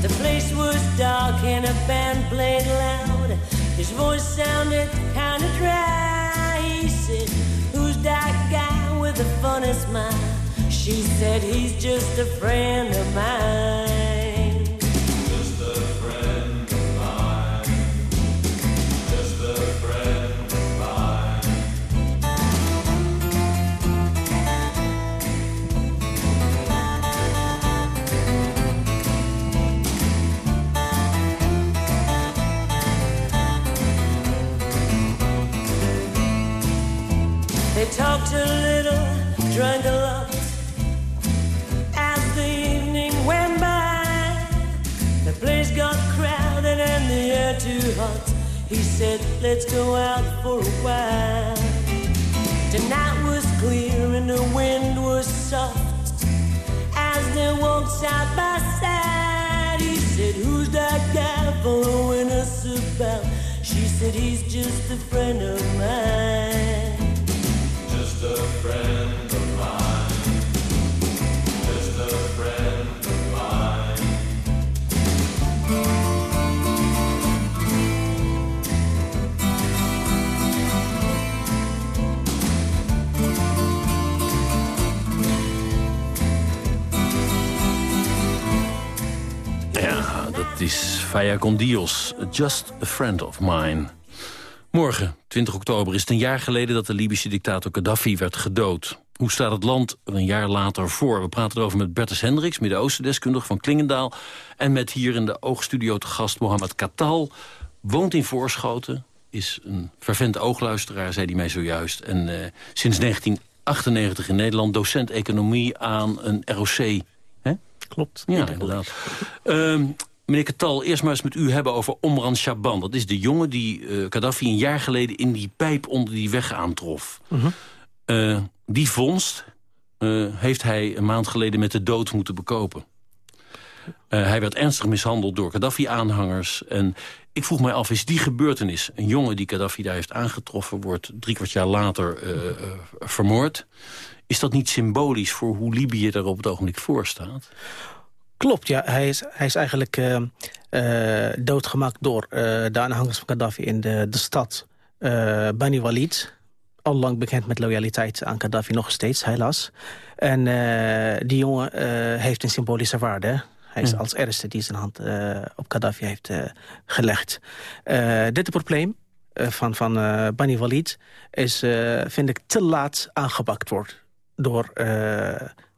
The place was dark and a band played loud. His voice sounded kind of dry. He said, Who's that guy with the funny smile? She said, He's just a friend of mine. Let's go out for a while. Tonight was clear and the wind was soft. As they walked side by side, he said, Who's that guy following us about? She said, He's just a friend of mine.
Just a friend
Dat is Faya con Dios, Just a Friend of Mine. Morgen, 20 oktober, is het een jaar geleden dat de Libische dictator Gaddafi werd gedood. Hoe staat het land er een jaar later voor? We praten erover met Bertus Hendricks, Midden-Oosten-deskundige van Klingendaal... en met hier in de oogstudio te gast Mohammed Katal. Woont in Voorschoten, is een fervent oogluisteraar, zei hij mij zojuist. En eh, sinds 1998 in Nederland docent economie aan een ROC. Hè?
Klopt.
Ja, inderdaad. Ehm, meneer Katal, eerst maar eens met u hebben over Omran Shaban. Dat is de jongen die eh, Gaddafi een jaar geleden in die pijp onder die weg aantrof.
Mhm.
Eh, die vondst eh, heeft hij een maand geleden met de dood moeten bekopen. Hij werd ernstig mishandeld door Gaddafi-aanhangers. En ik vroeg mij af, is die gebeurtenis... een jongen die Gaddafi daar heeft aangetroffen... wordt drie kwart jaar later vermoord... is dat niet symbolisch voor hoe Libië er op het ogenblik voor staat?
Klopt, ja. Hij is, hij is eigenlijk eh, eh, doodgemaakt door eh, de aanhangers van Gaddafi in de, de stad Bani Walid. Al lang bekend met loyaliteit aan Gaddafi, nog steeds, helaas. En die jongen heeft een symbolische waarde. hè. Hij is
Ja.
als eerste die zijn hand op Gaddafi heeft gelegd. Dit probleem van, van Bani Walid is, vind ik, te laat aangepakt wordt door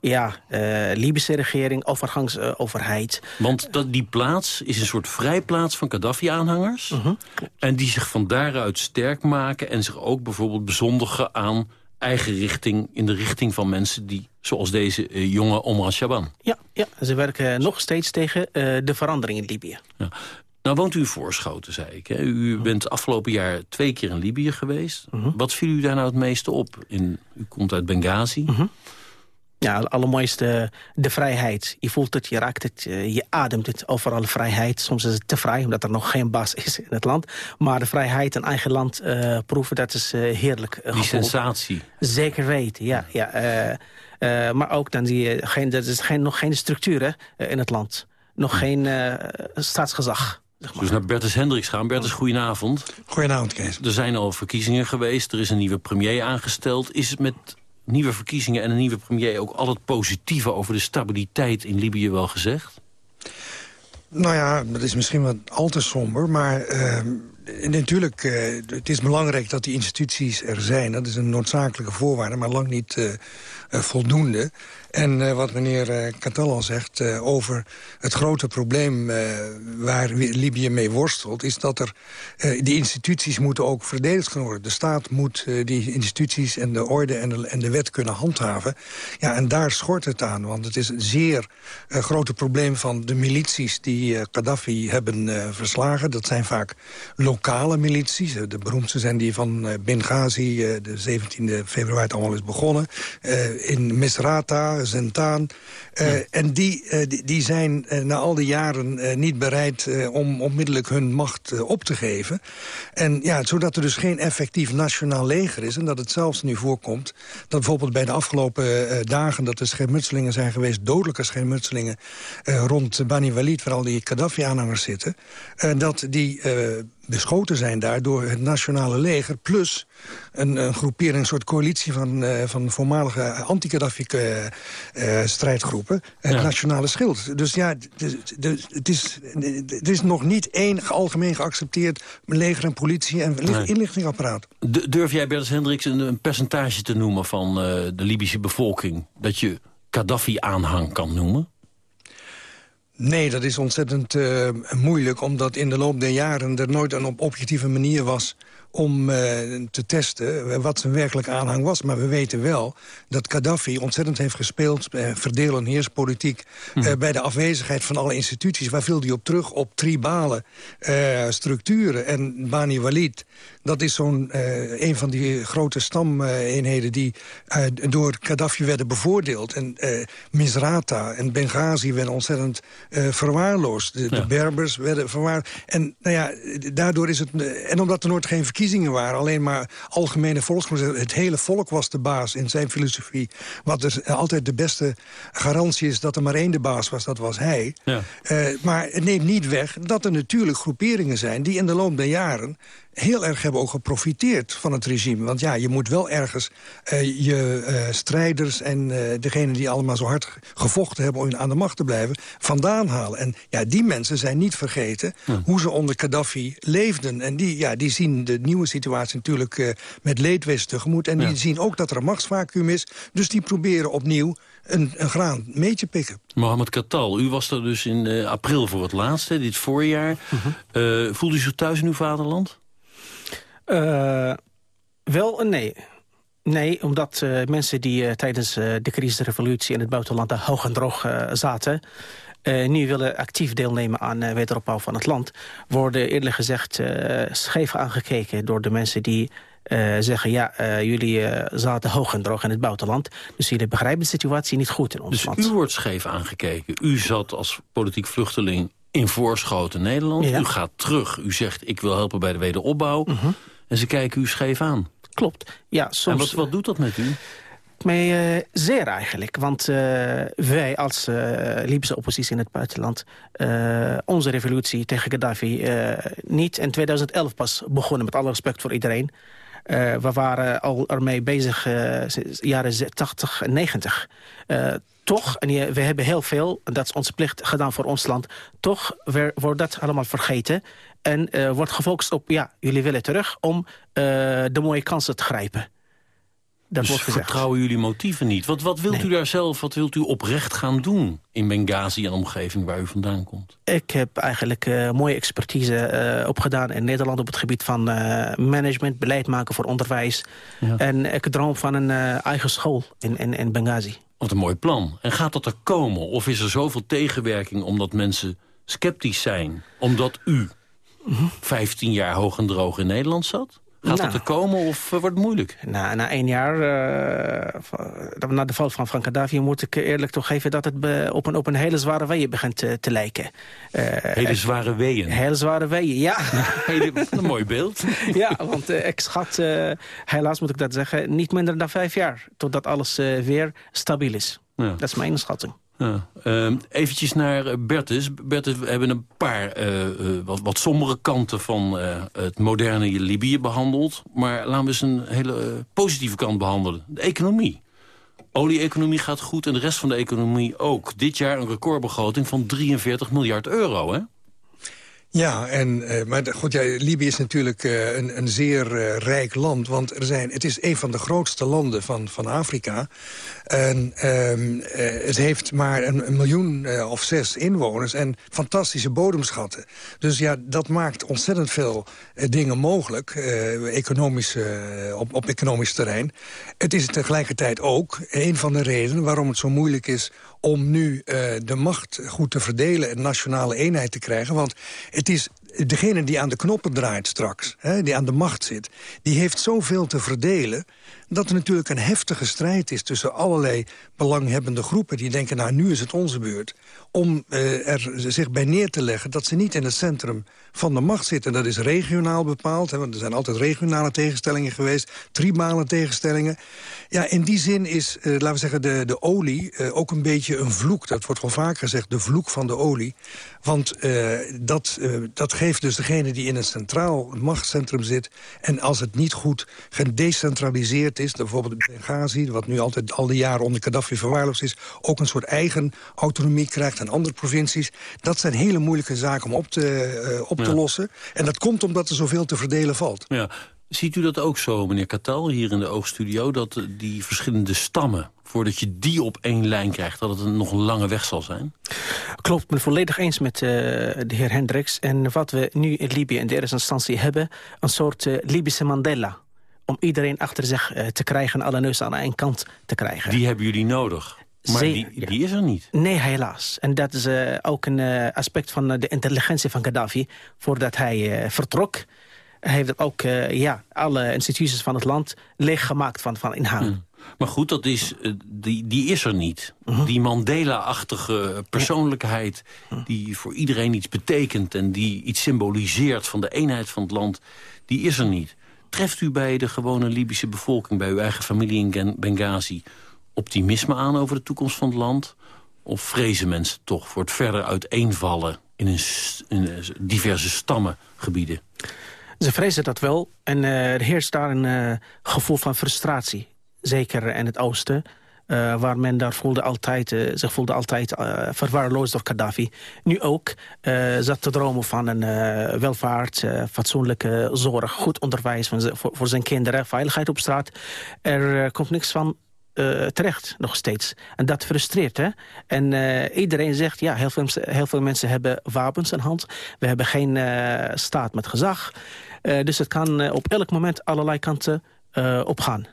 ja, eh, Libische regering, overgangsoverheid.
Want dat, die plaats is een soort vrijplaats van Gaddafi-aanhangers...
Mhm.
en die zich van daaruit sterk maken... en zich ook bijvoorbeeld bezondigen aan eigen richting... in de richting van mensen die, zoals deze eh, jonge Omar Shaban.
Ja, ja, ze werken nog steeds tegen eh, de verandering in Libië.
Nou woont u in Voorschoten, zei ik. Hè? U bent afgelopen jaar twee keer in Libië geweest. Wat viel u daar nou het meeste op? In, u komt uit Benghazi.
Ja, het allermooiste, de vrijheid. Je voelt het, je raakt het, eh, je ademt het. Overal vrijheid. Soms is het te vrij, omdat er nog geen baas is in het land. Maar de vrijheid een eigen land eh, proeven, dat is eh, heerlijk. eh,
Die
gevoel.
sensatie.
Zeker weten, ja. ja eh, eh, maar ook dan zie je, geen, er is geen, nog geen structuur hè, eh, in het land. nog geen eh, staatsgezag.
Dus naar Bertus Hendricks gaan. Bertus, goedenavond.
Goedenavond, Kees.
Er zijn al verkiezingen geweest. Er is een nieuwe premier aangesteld. Is het met nieuwe verkiezingen en een nieuwe premier... ook al het positieve over de stabiliteit in Libië wel gezegd?
Nou ja, dat is misschien wat al te somber, maar... Uh, natuurlijk, uh, het is belangrijk dat die instituties er zijn. Dat is een noodzakelijke voorwaarde, maar lang niet uh, voldoende. En uh, wat meneer uh, Catal al zegt over het grote probleem waar Libië mee worstelt... is dat er die instituties moeten ook verdedigd kunnen worden. De staat moet die instituties en de orde en de, en de, wet kunnen handhaven. Ja, en daar schort het aan, want het is een zeer grote probleem van de milities... die Gaddafi hebben verslagen. Dat zijn vaak lokale milities. De beroemdste zijn die van Benghazi, de 17e februari allemaal is begonnen. In Misrata Zentaan. Ja. En die, uh, die, die, zijn uh, na al die jaren niet bereid om onmiddellijk hun macht op te geven. En ja, zodat er dus geen effectief nationaal leger is. En dat het zelfs nu voorkomt dat bijvoorbeeld bij de afgelopen dagen... dat er schermutselingen zijn geweest, dodelijke schermutselingen... rond Bani Walid, waar al die Gaddafi-aanhangers zitten... dat die beschoten zijn daar door het nationale leger... plus een, een groepering, een soort coalitie van, uh, van voormalige anti-Gaddafi-strijdgroepen. Uh, het nationale schild. Dus ja, het is, het is nog niet één algemeen geaccepteerd leger en politie en nee. inlichtingapparaat.
Durf jij, Bertus Hendricks, een, een percentage te noemen van uh, de Libische bevolking... dat je Gaddafi-aanhang kan noemen?
Nee, dat is ontzettend uh, moeilijk, omdat in de loop der jaren... er nooit een objectieve manier was om uh, te testen wat zijn werkelijk aanhang was. Maar we weten wel dat Gaddafi ontzettend heeft gespeeld... Uh, verdeel- en heerspolitiek hm. uh, bij de afwezigheid van alle instituties. Waar viel hij op terug? Op tribale structuren. En Bani Walid, dat is zo'n een van die grote stameenheden... die door Gaddafi werden bevoordeeld. En Misrata en Benghazi werden ontzettend verwaarloosd. De, ja. de, Berbers werden verwaarloosd. En nou ja, daardoor is het... en omdat er nooit geen verkiezingen waren, alleen maar algemene volksgemeenschap. Het hele volk was de baas in zijn filosofie. Wat dus altijd de beste garantie is dat er maar één de baas was, dat was hij. Ja. Uh, maar het neemt niet weg dat er natuurlijk groeperingen zijn... die in de loop der jaren heel erg hebben ook geprofiteerd van het regime. Want ja, je moet wel ergens uh, je uh, strijders en uh, degenen die allemaal zo hard gevochten hebben... om aan de macht te blijven, vandaan halen. En ja, die mensen zijn niet vergeten ja. hoe ze onder Gaddafi leefden. En die, ja, die zien de nieuwe situatie natuurlijk met leedwezen tegemoet. En die zien ook dat er een machtsvacuum is. Dus die proberen opnieuw een, een graan mee te pikken.
Mohammed Katal, u was er dus in april voor het laatste, dit voorjaar. Uh -huh. uh, voelde u zich thuis in uw vaderland?
Uh, wel en nee. Nee, omdat uh, mensen die uh, tijdens uh, de crisisrevolutie in het buitenland hoog en droog zaten... nu willen actief deelnemen aan wederopbouw van het land... worden eerlijk gezegd scheef aangekeken door de mensen die uh, zeggen... ja, uh, jullie uh, zaten hoog en droog in het buitenland... dus jullie begrijpen de situatie niet goed in ons
dus
land.
Dus u wordt scheef aangekeken. U zat als politiek vluchteling in Voorschoten, Nederland. Ja. U gaat terug. U zegt, ik wil helpen bij de wederopbouw. -huh. En ze kijken u scheef aan.
Klopt. Ja, soms...
En wat, wat doet dat met u?
Mij uh, zeer eigenlijk. Want uh, wij als uh, Libische oppositie in het buitenland... onze revolutie tegen Gaddafi niet in 2011 pas begonnen... met alle respect voor iedereen. we waren al ermee bezig sinds jaren 80 en 90 toch, en we hebben heel veel, en dat is onze plicht gedaan voor ons land... toch wordt dat allemaal vergeten. En uh, wordt gefocust op, ja, jullie willen terug om uh, de mooie kansen te grijpen.
Dat dus wordt gezegd. vertrouwen jullie motieven niet? Wat, wat wilt nee. u daar zelf, wat wilt u oprecht gaan doen... in Benghazi en omgeving waar u vandaan komt?
Ik heb eigenlijk uh, mooie expertise uh, opgedaan in Nederland... op het gebied van uh, management, beleid maken voor onderwijs. Ja. En ik droom van een eigen school in, in, in Benghazi.
Wat een mooi plan. En gaat dat er komen? Of is er zoveel tegenwerking omdat mensen sceptisch zijn? Omdat u 15 jaar hoog en droog in Nederland zat? Gaat nou, dat er komen of uh, wordt het moeilijk?
Na, na één jaar, uh, na de val van Frank Gaddafi... moet ik eerlijk toegeven dat het op een, op een hele zware weeën begint te, te lijken.
Uh, hele zware weeën?
Hele zware weeën, ja.
hele, een mooi beeld.
ja, want ik schat, helaas moet ik dat zeggen... niet minder dan vijf jaar, totdat alles weer stabiel is. Ja. Dat is mijn inschatting.
Ja, uh, eventjes naar uh, Bertus. Bertus, we hebben een paar uh, uh, wat, wat sombere kanten van het moderne Libië behandeld. Maar laten we eens een hele positieve kant behandelen. De economie. Olie-economie gaat goed en de rest van de economie ook. Dit jaar een recordbegroting van 43 miljard euro, hè?
Ja, en, uh, maar goed, ja, Libië is natuurlijk uh, een, een zeer uh, rijk land. Want er zijn, het is een van de grootste landen van, van Afrika. En ehm, het heeft maar een, een miljoen of zes inwoners en fantastische bodemschatten. Dus ja, dat maakt ontzettend veel dingen mogelijk, economisch, op, op economisch terrein. Het is tegelijkertijd ook een van de redenen waarom het zo moeilijk is om nu uh, de macht goed te verdelen en nationale eenheid te krijgen. Want het is degene die aan de knoppen draait straks, hè, die aan de macht zit... die heeft zoveel te verdelen dat er natuurlijk een heftige strijd is... tussen allerlei belanghebbende groepen die denken... nou, nu is het onze beurt om uh, er zich bij neer te leggen... dat ze niet in het centrum van de macht zitten. Dat is regionaal bepaald, hè, want er zijn altijd regionale tegenstellingen geweest... tribale tegenstellingen. Ja, in die zin is, uh, laten we zeggen, de, de olie uh, ook een beetje een vloek. Dat wordt wel vaker gezegd, de vloek van de olie. Want dat, dat geeft dus degene die in het centraal machtscentrum zit... en als het niet goed gedecentraliseerd is... bijvoorbeeld Benghazi, wat nu altijd al die jaren onder Gaddafi verwaarloosd is... ook een soort eigen autonomie krijgt en andere provincies. Dat zijn hele moeilijke zaken om op te, uh, op te lossen. En dat komt omdat er zoveel te verdelen valt.
Ja. Ziet u dat ook zo, meneer Katal, hier in de oogstudio... dat eh, die verschillende stammen, voordat je die op één lijn krijgt... dat het een nog een lange weg zal zijn?
Klopt, ik ben volledig eens met eh, de heer Hendricks. En wat we nu in Libië in de eerste instantie hebben... een soort eh, Libische Mandela. Om iedereen achter zich eh, te krijgen... en alle neus aan één kant te krijgen.
Die hebben jullie nodig. Maar
Zee-
die, die is er niet.
Nee, helaas. En dat is eh, ook een eh, aspect van de intelligentie van Gaddafi. Voordat hij vertrok, hij heeft ook eh, ja, alle instituties van het land leeggemaakt van, van inhoud.
Maar goed, dat is, die, die is er niet.
Mhm.
Die Mandela-achtige persoonlijkheid... die voor iedereen iets betekent... en die iets symboliseert van de eenheid van het land... die is er niet. Treft u bij de gewone Libische bevolking... bij uw eigen familie in Benghazi... optimisme aan over de toekomst van het land? Of vrezen mensen toch voor het verder uiteenvallen... in, een, eh, diverse stammengebieden?
Ze vrezen dat wel. En eh, er heerst daar een eh, gevoel van frustratie. Zeker in het oosten. Eh, waar men daar voelde altijd, eh, zich voelde altijd eh, verwaarloosd door Gaddafi. Nu ook zat te dromen van een welvaart, fatsoenlijke zorg... goed onderwijs voor, voor zijn kinderen, veiligheid op straat. Er komt niks van eh, terecht, nog steeds. En dat frustreert, hè? En iedereen zegt, ja, heel veel, veel mensen hebben wapens in hand. We hebben geen staat met gezag. Dus het kan op elk moment allerlei kanten opgaan.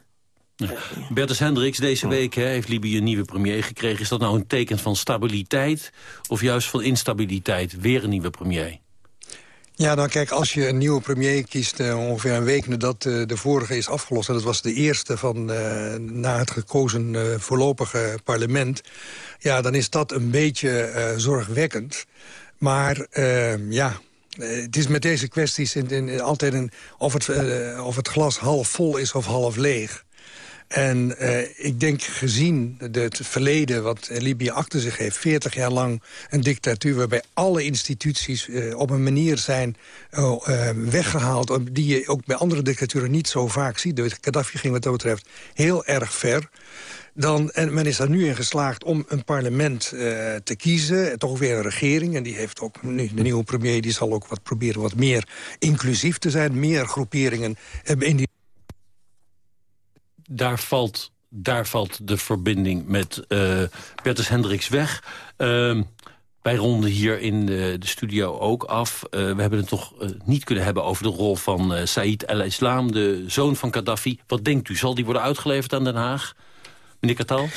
Bertus Hendricks, deze week heeft Libië een nieuwe premier gekregen. Is dat nou een teken van stabiliteit of juist van instabiliteit? Weer een nieuwe premier.
Ja, dan kijk, als je een nieuwe premier kiest... eh, ongeveer een week nadat eh, de vorige is afgelost... en dat was de eerste van eh, na het gekozen voorlopige parlement... ja, dan is dat een beetje zorgwekkend. Maar ja... Het is met deze kwesties in, in- altijd een, of, het, of het glas half vol is of half leeg. En eh, ik denk gezien het verleden wat Libië achter zich heeft... 40 jaar lang een dictatuur waarbij alle instituties eh, op een manier zijn eh, eh, weggehaald... eh, die je ook bij andere dictaturen niet zo vaak ziet. De Gaddafi ging wat dat betreft heel erg ver. Dan, en men is er nu in geslaagd om een parlement te kiezen. en Toch weer een regering. En die heeft ook nu, de nieuwe premier die zal ook wat proberen wat meer inclusief te zijn. Meer groeperingen hebben in die
Daar valt, daar valt de verbinding met eh Bertus Hendricks weg. Ehm, wij ronden hier in de, de studio ook af. Eh, we hebben het toch eh, niet kunnen hebben over de rol van eh Said el-Islam... de zoon van Gaddafi. Wat denkt u? Zal die worden uitgeleverd aan Den Haag? Meneer Katal?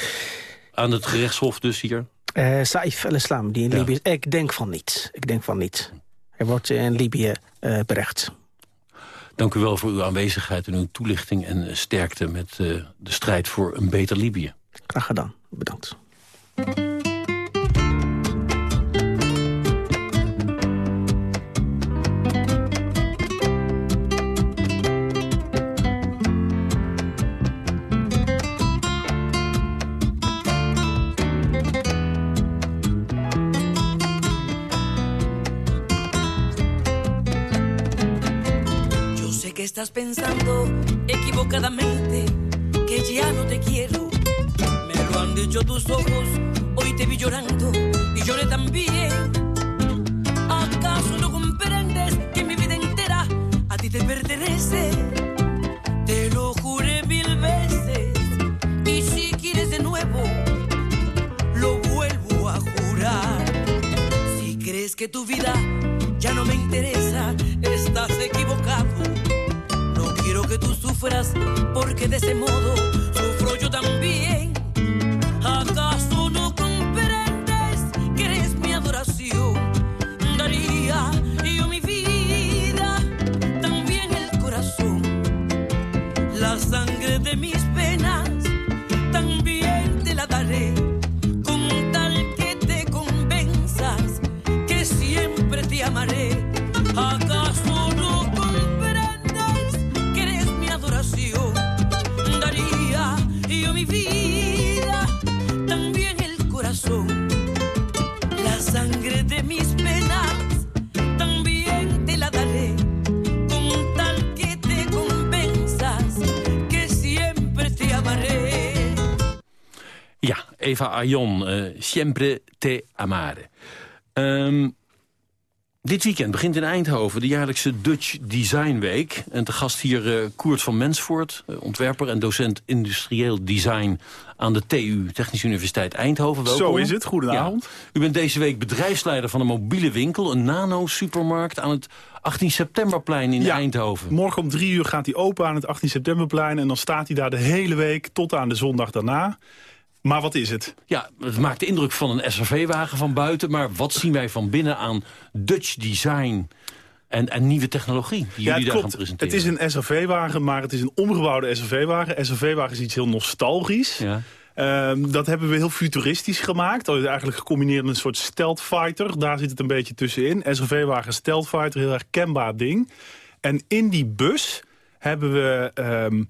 Aan het gerechtshof dus hier?
Eh Saif el-Islam, die in Libië. Ik denk van niet. Ik denk van niet. Hij wordt in Libië eh, berecht.
Dank u wel voor uw aanwezigheid en uw toelichting... en eh, sterkte met eh, de strijd voor een beter Libië.
Graag gedaan. Bedankt.
Estás pensando equivocadamente que ya no te quiero. Me lo han dicho tus ojos, hoy te vi llorando y lloré también. ¿Acaso no comprendes que mi vida entera a ti te pertenece? Te lo juré mil veces y si quieres de nuevo, lo vuelvo a jurar. Si crees que tu vida porque de ese modo
Eva Ayon, eh, Siempre te amare. Ehm, dit weekend begint in Eindhoven de jaarlijkse Dutch Design Week. En te gast hier eh, Koert van Mensvoort, eh, ontwerper en docent industrieel design aan de TU, Technische Universiteit Eindhoven. Welkom.
Zo is het, goedenavond.
Ja. U bent deze week bedrijfsleider van een mobiele winkel, een nano-supermarkt aan het 18 septemberplein in
Ja,
Eindhoven.
Morgen om drie uur gaat hij open aan het 18 septemberplein... en dan staat hij daar de hele week tot aan de zondag daarna. Maar wat is het?
Ja, het maakt de indruk van een SRV-wagen van buiten... maar wat zien wij van binnen aan Dutch design en, en nieuwe technologie... die
Ja,
jullie daar
klopt.
gaan presenteren?
Het is een SRV-wagen, maar het is een omgebouwde SRV-wagen. SRV-wagen is iets heel nostalgisch.
Ja.
Ehm, dat hebben we heel futuristisch gemaakt. Dat is eigenlijk gecombineerd met een soort stealth fighter. Daar zit het een beetje tussenin. SRV-wagen, stealth fighter, heel erg kenbaar ding. En in die bus hebben we ehm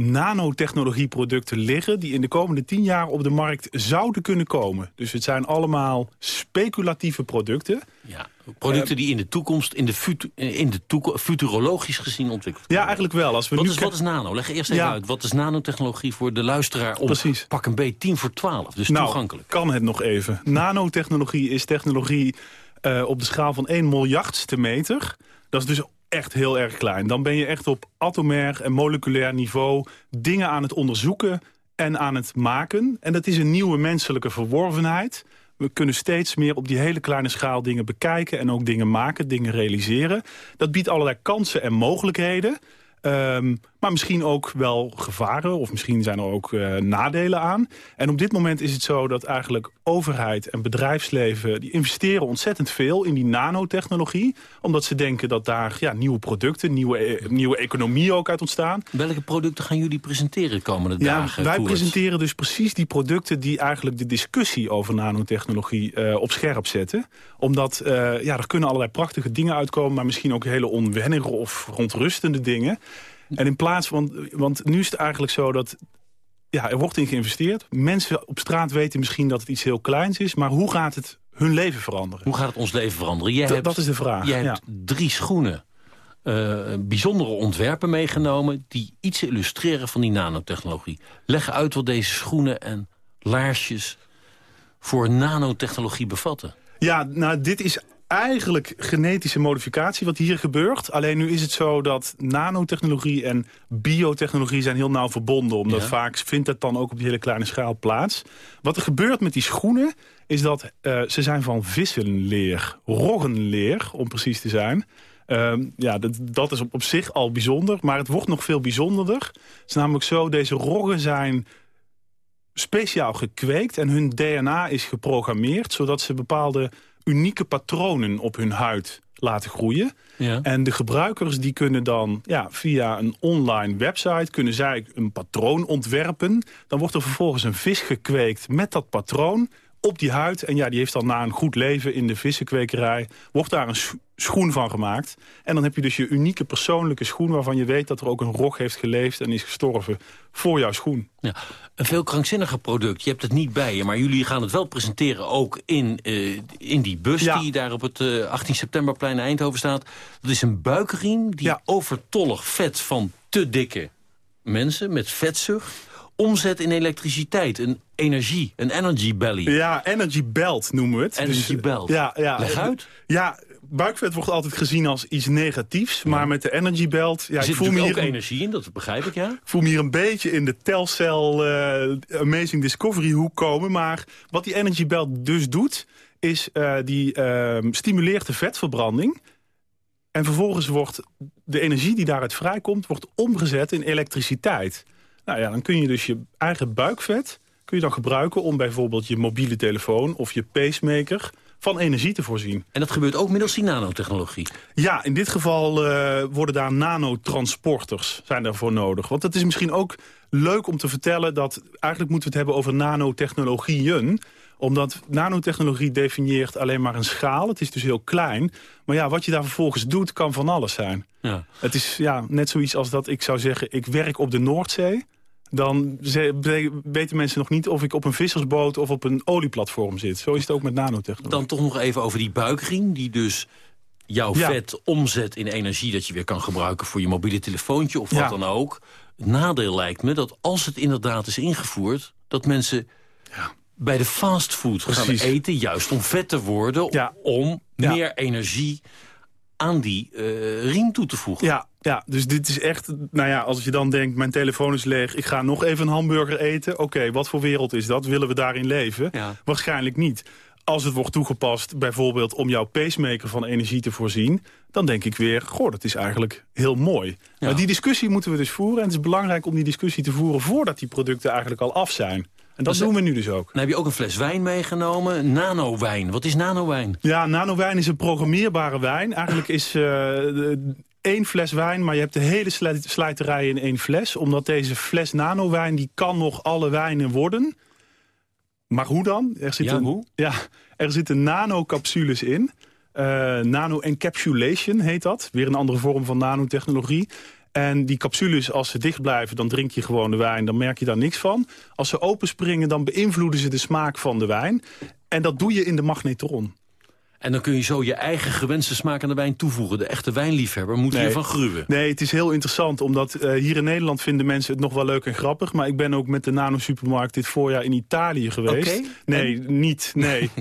nanotechnologieproducten liggen... die in de komende tien jaar op de markt zouden kunnen komen. Dus het zijn allemaal speculatieve producten.
Ja, producten die in de toekomst, in de, futu in de futurologisch gezien ontwikkeld
Ja, eigenlijk wel. Als we
wat,
nu
is, wat is nano? Leg eerst even
Ja.
uit. Wat is nanotechnologie voor de luisteraar om
Precies.
pak een beetje 10 voor 12? Dus
nou,
toegankelijk.
kan het nog even. Nanotechnologie is technologie eh, op de schaal van 1 miljardste meter. Dat is dus echt heel erg klein. Dan ben je echt op atomair en moleculair niveau... dingen aan het onderzoeken en aan het maken. En dat is een nieuwe menselijke verworvenheid. We kunnen steeds meer op die hele kleine schaal dingen bekijken... en ook dingen maken, dingen realiseren. Dat biedt allerlei kansen en mogelijkheden... Ehm, maar misschien ook wel gevaren of misschien zijn er ook eh, nadelen aan. En op dit moment is het zo dat eigenlijk overheid en bedrijfsleven... die investeren ontzettend veel in die nanotechnologie. Omdat ze denken dat daar ja, nieuwe producten, nieuwe, eh, nieuwe economie ook uit ontstaan.
Welke producten gaan jullie presenteren de komende
Ja,
dagen?
wij
Koert?
presenteren dus precies die producten... die eigenlijk de discussie over nanotechnologie eh, op scherp zetten. Omdat ja, er kunnen allerlei prachtige dingen uitkomen... maar misschien ook hele onwennige of verontrustende dingen. En in plaats van... Want nu is het eigenlijk zo dat... Ja, er wordt in geïnvesteerd. Mensen op straat weten misschien dat het iets heel kleins is... maar hoe gaat het hun leven veranderen?
Hoe gaat het ons leven veranderen? Jij
Dat-
hebt,
dat is de vraag,
Jij
ja.
hebt drie schoenen, eh, bijzondere ontwerpen meegenomen... die iets illustreren van die nanotechnologie. Leg uit wat deze schoenen en laarsjes voor nanotechnologie bevatten.
Ja, nou, dit is eigenlijk genetische modificatie wat hier gebeurt. Alleen nu is het zo dat nanotechnologie en biotechnologie zijn heel nauw verbonden. Omdat
Ja.
vaak vindt dat dan ook op die hele kleine schaal plaats. Wat er gebeurt met die schoenen is dat eh, ze zijn van vissenleer. Roggenleer, om precies te zijn. Ehm, ja, dat, dat is op, op zich al bijzonder. Maar het wordt nog veel bijzonderder. Het is namelijk zo, deze roggen zijn speciaal gekweekt en hun DNA is geprogrammeerd... zodat ze bepaalde unieke patronen op hun huid laten groeien.
Ja.
En de gebruikers die kunnen dan ja, via een online website... kunnen zij een patroon ontwerpen. Dan wordt er vervolgens een vis gekweekt met dat patroon op die huid. En ja, die heeft dan na een goed leven in de vissenkwekerij... wordt daar een schoen van gemaakt. En dan heb je dus je unieke persoonlijke schoen... waarvan je weet dat er ook een rog heeft geleefd en is gestorven voor jouw schoen.
Ja, een veel krankzinniger product. Je hebt het niet bij je, maar jullie gaan het wel presenteren... ook in, eh, in die bus die daar op het eh, 18 septemberplein in Eindhoven staat. Dat is een buikriem die overtollig vet van te dikke mensen... met vetzucht omzet in elektriciteit, een energie, een energy belly.
Ja, energy belt noemen we het.
Energy belt.
Ja, ja.
Leg uit.
Ja, buikvet wordt altijd gezien als iets negatiefs. Maar met de energy belt... Ja,
er
ik voel me hier
ook
een-
energie in, dat begrijp ik, ja.
Ik voel me hier een beetje in de Telcel eh, Amazing Discovery hoek komen. Maar wat die Energy Belt dus doet, is eh, die ehm, stimuleert de vetverbranding. En vervolgens wordt de energie die daaruit vrijkomt, wordt omgezet in elektriciteit. Nou ja, dan kun je dus je eigen buikvet kun je dan gebruiken om bijvoorbeeld je mobiele telefoon of je pacemaker van energie te voorzien.
En dat gebeurt ook middels die nanotechnologie.
Ja, in dit geval eh, worden daar nanotransporters zijn daarvoor nodig. Want het is misschien ook leuk om te vertellen dat eigenlijk moeten we het hebben over nanotechnologieën omdat nanotechnologie definieert alleen maar een schaal. Het is dus heel klein. Maar ja, wat je daar vervolgens doet, kan van alles zijn.
Ja.
Het is ja, net zoiets als dat ik zou zeggen... ik werk op de Noordzee. Dan weten mensen nog niet of ik op een vissersboot... of op een olieplatform zit. Zo is het ook met nanotechnologie.
Dan toch nog even over die buikriem... die dus jouw
Ja.
vet omzet in energie... dat je weer kan gebruiken voor je mobiele telefoontje of wat
Ja.
dan ook. Het nadeel lijkt me dat als het inderdaad is ingevoerd... dat mensen bij de fastfood gaan eten... juist om vet te worden, om meer energie aan die eh, riem toe te voegen.
Ja, ja, dus dit is echt... Nou ja, als je dan denkt, mijn telefoon is leeg... ik ga nog even een hamburger eten. Oké, wat voor wereld is dat? Willen we daarin leven? Waarschijnlijk niet. Als het wordt toegepast bijvoorbeeld om jouw pacemaker van energie te voorzien... dan denk ik weer, goh, dat is eigenlijk heel mooi. Maar die discussie moeten we dus voeren. En het is belangrijk om die discussie te voeren... voordat die producten eigenlijk al af zijn. En dat
Dus,
doen we nu dus ook.
Dan heb je ook een fles wijn meegenomen, nanowijn. Wat is nanowijn?
Ja, nanowijn is een programmeerbare wijn. Eigenlijk is eh, één fles wijn, maar je hebt de hele slijt- slijterij in één fles. Omdat deze fles nanowijn, die kan nog alle wijnen worden. Maar hoe dan? Er
Ja,
zitten,
hoe?
Ja, er zitten nanocapsules in. Eh, nano-encapsulation heet dat. Weer een andere vorm van nanotechnologie. En die capsules, als ze dicht blijven, dan drink je gewoon de wijn. Dan merk je daar niks van. Als ze openspringen, dan beïnvloeden ze de smaak van de wijn. En dat doe je in de magnetron.
En dan kun je zo je eigen gewenste smaak aan de wijn toevoegen. De echte wijnliefhebber moet
Nee.
hiervan gruwen.
Nee, het is heel interessant, omdat eh, hier in Nederland vinden mensen het nog wel leuk en grappig. Maar ik ben ook met de nano-supermarkt dit voorjaar in Italië geweest. Nee, niet, nee.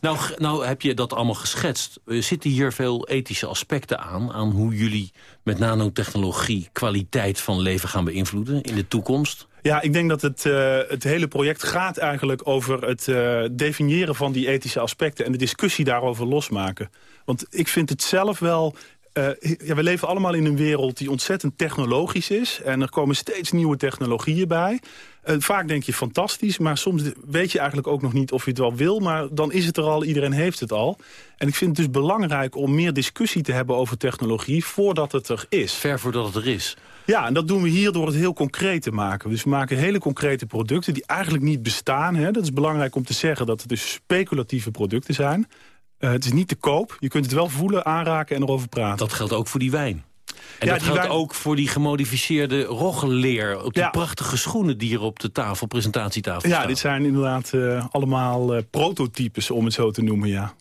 Nou, nou heb je dat allemaal geschetst. Eh, Zitten hier veel ethische aspecten aan... aan hoe jullie met nanotechnologie kwaliteit van leven gaan beïnvloeden in de toekomst?
Ja, ik denk dat het, eh, het hele project gaat eigenlijk over het eh, definiëren van die ethische aspecten... en de discussie daarover losmaken. Want ik vind het zelf wel... eh, ja, we leven allemaal in een wereld die ontzettend technologisch is. En er komen steeds nieuwe technologieën bij. Vaak denk je fantastisch, maar soms weet je eigenlijk ook nog niet of je het wel wil. Maar dan is het er al, iedereen heeft het al. En ik vind het dus belangrijk om meer discussie te hebben over technologie... voordat het er is.
Ver voordat het er is.
Ja, en dat doen we hier door het heel concreet te maken. Dus we maken hele concrete producten die eigenlijk niet bestaan. Hè. Dat is belangrijk om te zeggen dat het dus speculatieve producten zijn. Eh, het is niet te koop. Je kunt het wel voelen, aanraken en erover praten.
Dat geldt ook voor die wijn. En
Ja,
dat geldt
wijn-
ook voor die gemodificeerde roggelleer... op die
Ja.
prachtige schoenen die hier op de tafel, presentatietafel
Ja,
staan.
dit zijn inderdaad eh, allemaal eh, prototypes, om het zo te noemen, ja.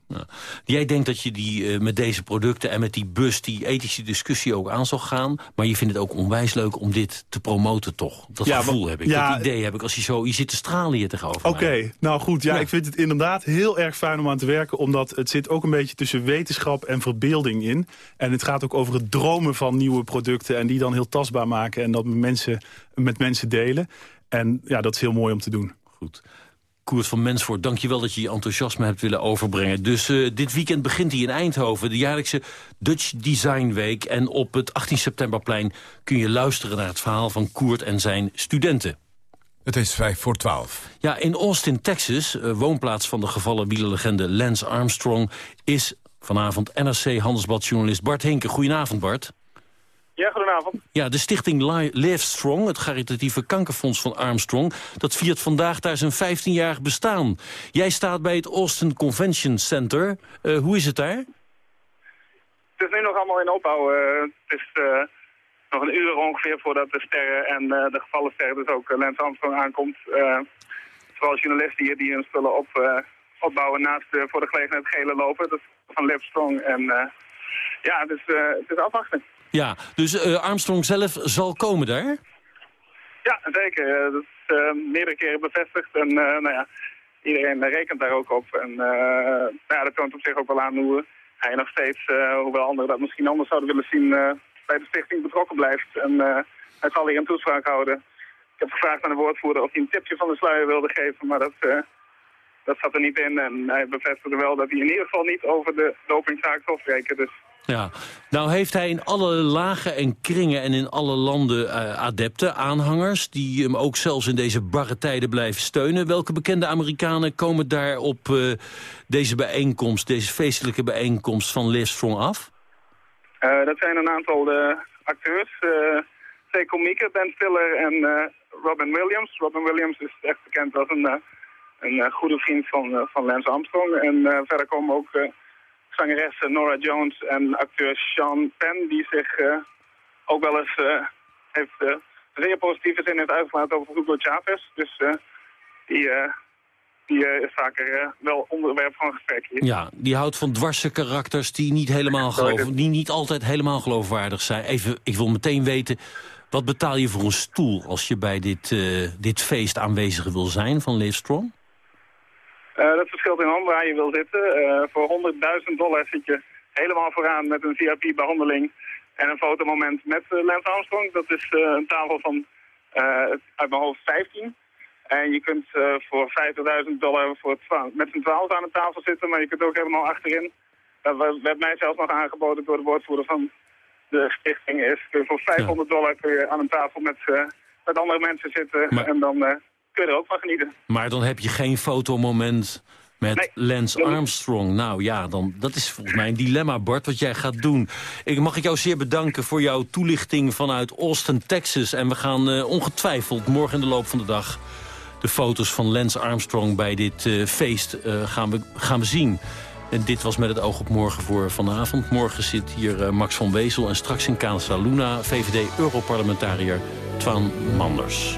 Jij denkt dat je die, eh, met deze producten en met die bus... die ethische discussie ook aan zal gaan. Maar je vindt het ook onwijs leuk om dit te promoten, toch? Dat
Ja,
gevoel heb ik,
ja,
dat idee heb ik. Als je zo, je zit te stralen hier tegenover
Oké, nou goed. Ja,
Ja.
ik vind het inderdaad heel erg fijn om aan te werken... omdat het zit ook een beetje tussen wetenschap en verbeelding in. En het gaat ook over het dromen van nieuwe producten... en die dan heel tastbaar maken en dat met mensen, met mensen delen. En ja, dat is heel mooi om te doen.
Goed. Koert van Mensvoort, dankjewel dat je je enthousiasme hebt willen overbrengen. Dus eh, dit weekend begint hij in Eindhoven, de jaarlijkse Dutch Design Week. En op het 18 septemberplein kun je luisteren naar het verhaal van Koert en zijn studenten.
Het is vijf voor twaalf.
Ja, in Austin, Texas, eh, woonplaats van de gevallen wielerlegende Lance Armstrong... is vanavond NRC-handelsbladjournalist Bart Hinke. Goedenavond, Bart.
Ja, goedenavond.
Ja, de stichting Li- Live Strong, het caritatieve kankerfonds van Armstrong... dat viert vandaag daar zijn 15-jarig bestaan. Jij staat bij het Austin Convention Center. Eh, hoe is het daar?
het is nu nog allemaal in opbouw. Eh, het is eh, nog een uur ongeveer voordat de sterren en de gevallen sterren, dus ook Lance Armstrong aankomt. Vooral journalisten hier die hun spullen op, opbouwen naast voor de gelegenheid gele lopen. Dat is van Livestrong. En uh, ja, dus het is afwachten.
Ja, dus Armstrong zelf zal komen daar?
Ja, zeker. dat is meerdere keren bevestigd. En nou ja, iedereen rekent daar ook op. En nou ja, dat toont op zich ook wel aan hoe hij nog steeds, hoewel anderen dat misschien anders zouden willen zien, bij de stichting betrokken blijft. En hij zal hier een toespraak houden. Ik heb gevraagd aan de woordvoerder of hij een tipje van de sluier wilde geven, maar dat, dat zat er niet in. En hij bevestigde wel dat hij in ieder geval niet over de dopingzaak zal spreken. Dus.
Ja, nou heeft hij in alle lagen en kringen en in alle landen uh, adepten, aanhangers... die hem ook zelfs in deze barre tijden blijven steunen. Welke bekende Amerikanen komen daar op uh, deze bijeenkomst, deze feestelijke bijeenkomst van Livestrong af?
dat zijn een aantal acteurs twee komieken, Ben Stiller en Robin Williams. Robin Williams is echt bekend als een, een uh, goede vriend van, van Lance Armstrong. En verder komen ook zangeres Nora Jones en acteur Sean Penn... die zich ook wel eens heeft, zeer positieve zin heeft uitgelaten over Hugo Chavez. Dus die... Die is vaker wel onderwerp van gesprek hier.
Ja, die houdt van dwarse karakters die niet, helemaal geloof, die niet altijd helemaal geloofwaardig zijn. Even, ik wil meteen weten, wat betaal je voor een stoel als je bij dit, uh, dit feest aanwezig wil zijn van Livestrong?
Uh, dat verschilt enorm waar je wil zitten. Uh, voor 100.000 dollar zit je helemaal vooraan met een VIP-behandeling en een fotomoment met Lance Armstrong. Dat is een tafel van uit mijn hoofd 15. En je kunt voor 50.000 dollar voor met z'n 12 aan de tafel zitten, maar je kunt ook helemaal achterin. Dat werd mij zelfs nog aangeboden door de woordvoerder van de stichting is. Voor 500 dollar kun je aan een tafel met, uh, met andere mensen zitten maar, en dan uh, kun je er ook van genieten.
Maar dan heb je geen fotomoment met nee, Lance Armstrong. Nou ja, dan, dat is volgens mij een dilemma, Bart, wat jij gaat doen. Ik mag ik jou zeer bedanken voor jouw toelichting vanuit Austin, Texas. En we gaan uh, ongetwijfeld morgen in de loop van de dag... de foto's van Lance Armstrong bij dit feest gaan, we, gaan we zien. En dit was met het oog op morgen voor vanavond. Morgen zit hier Max van Wezel en straks in Casa Luna... VVD-Europarlementariër Twan Manders.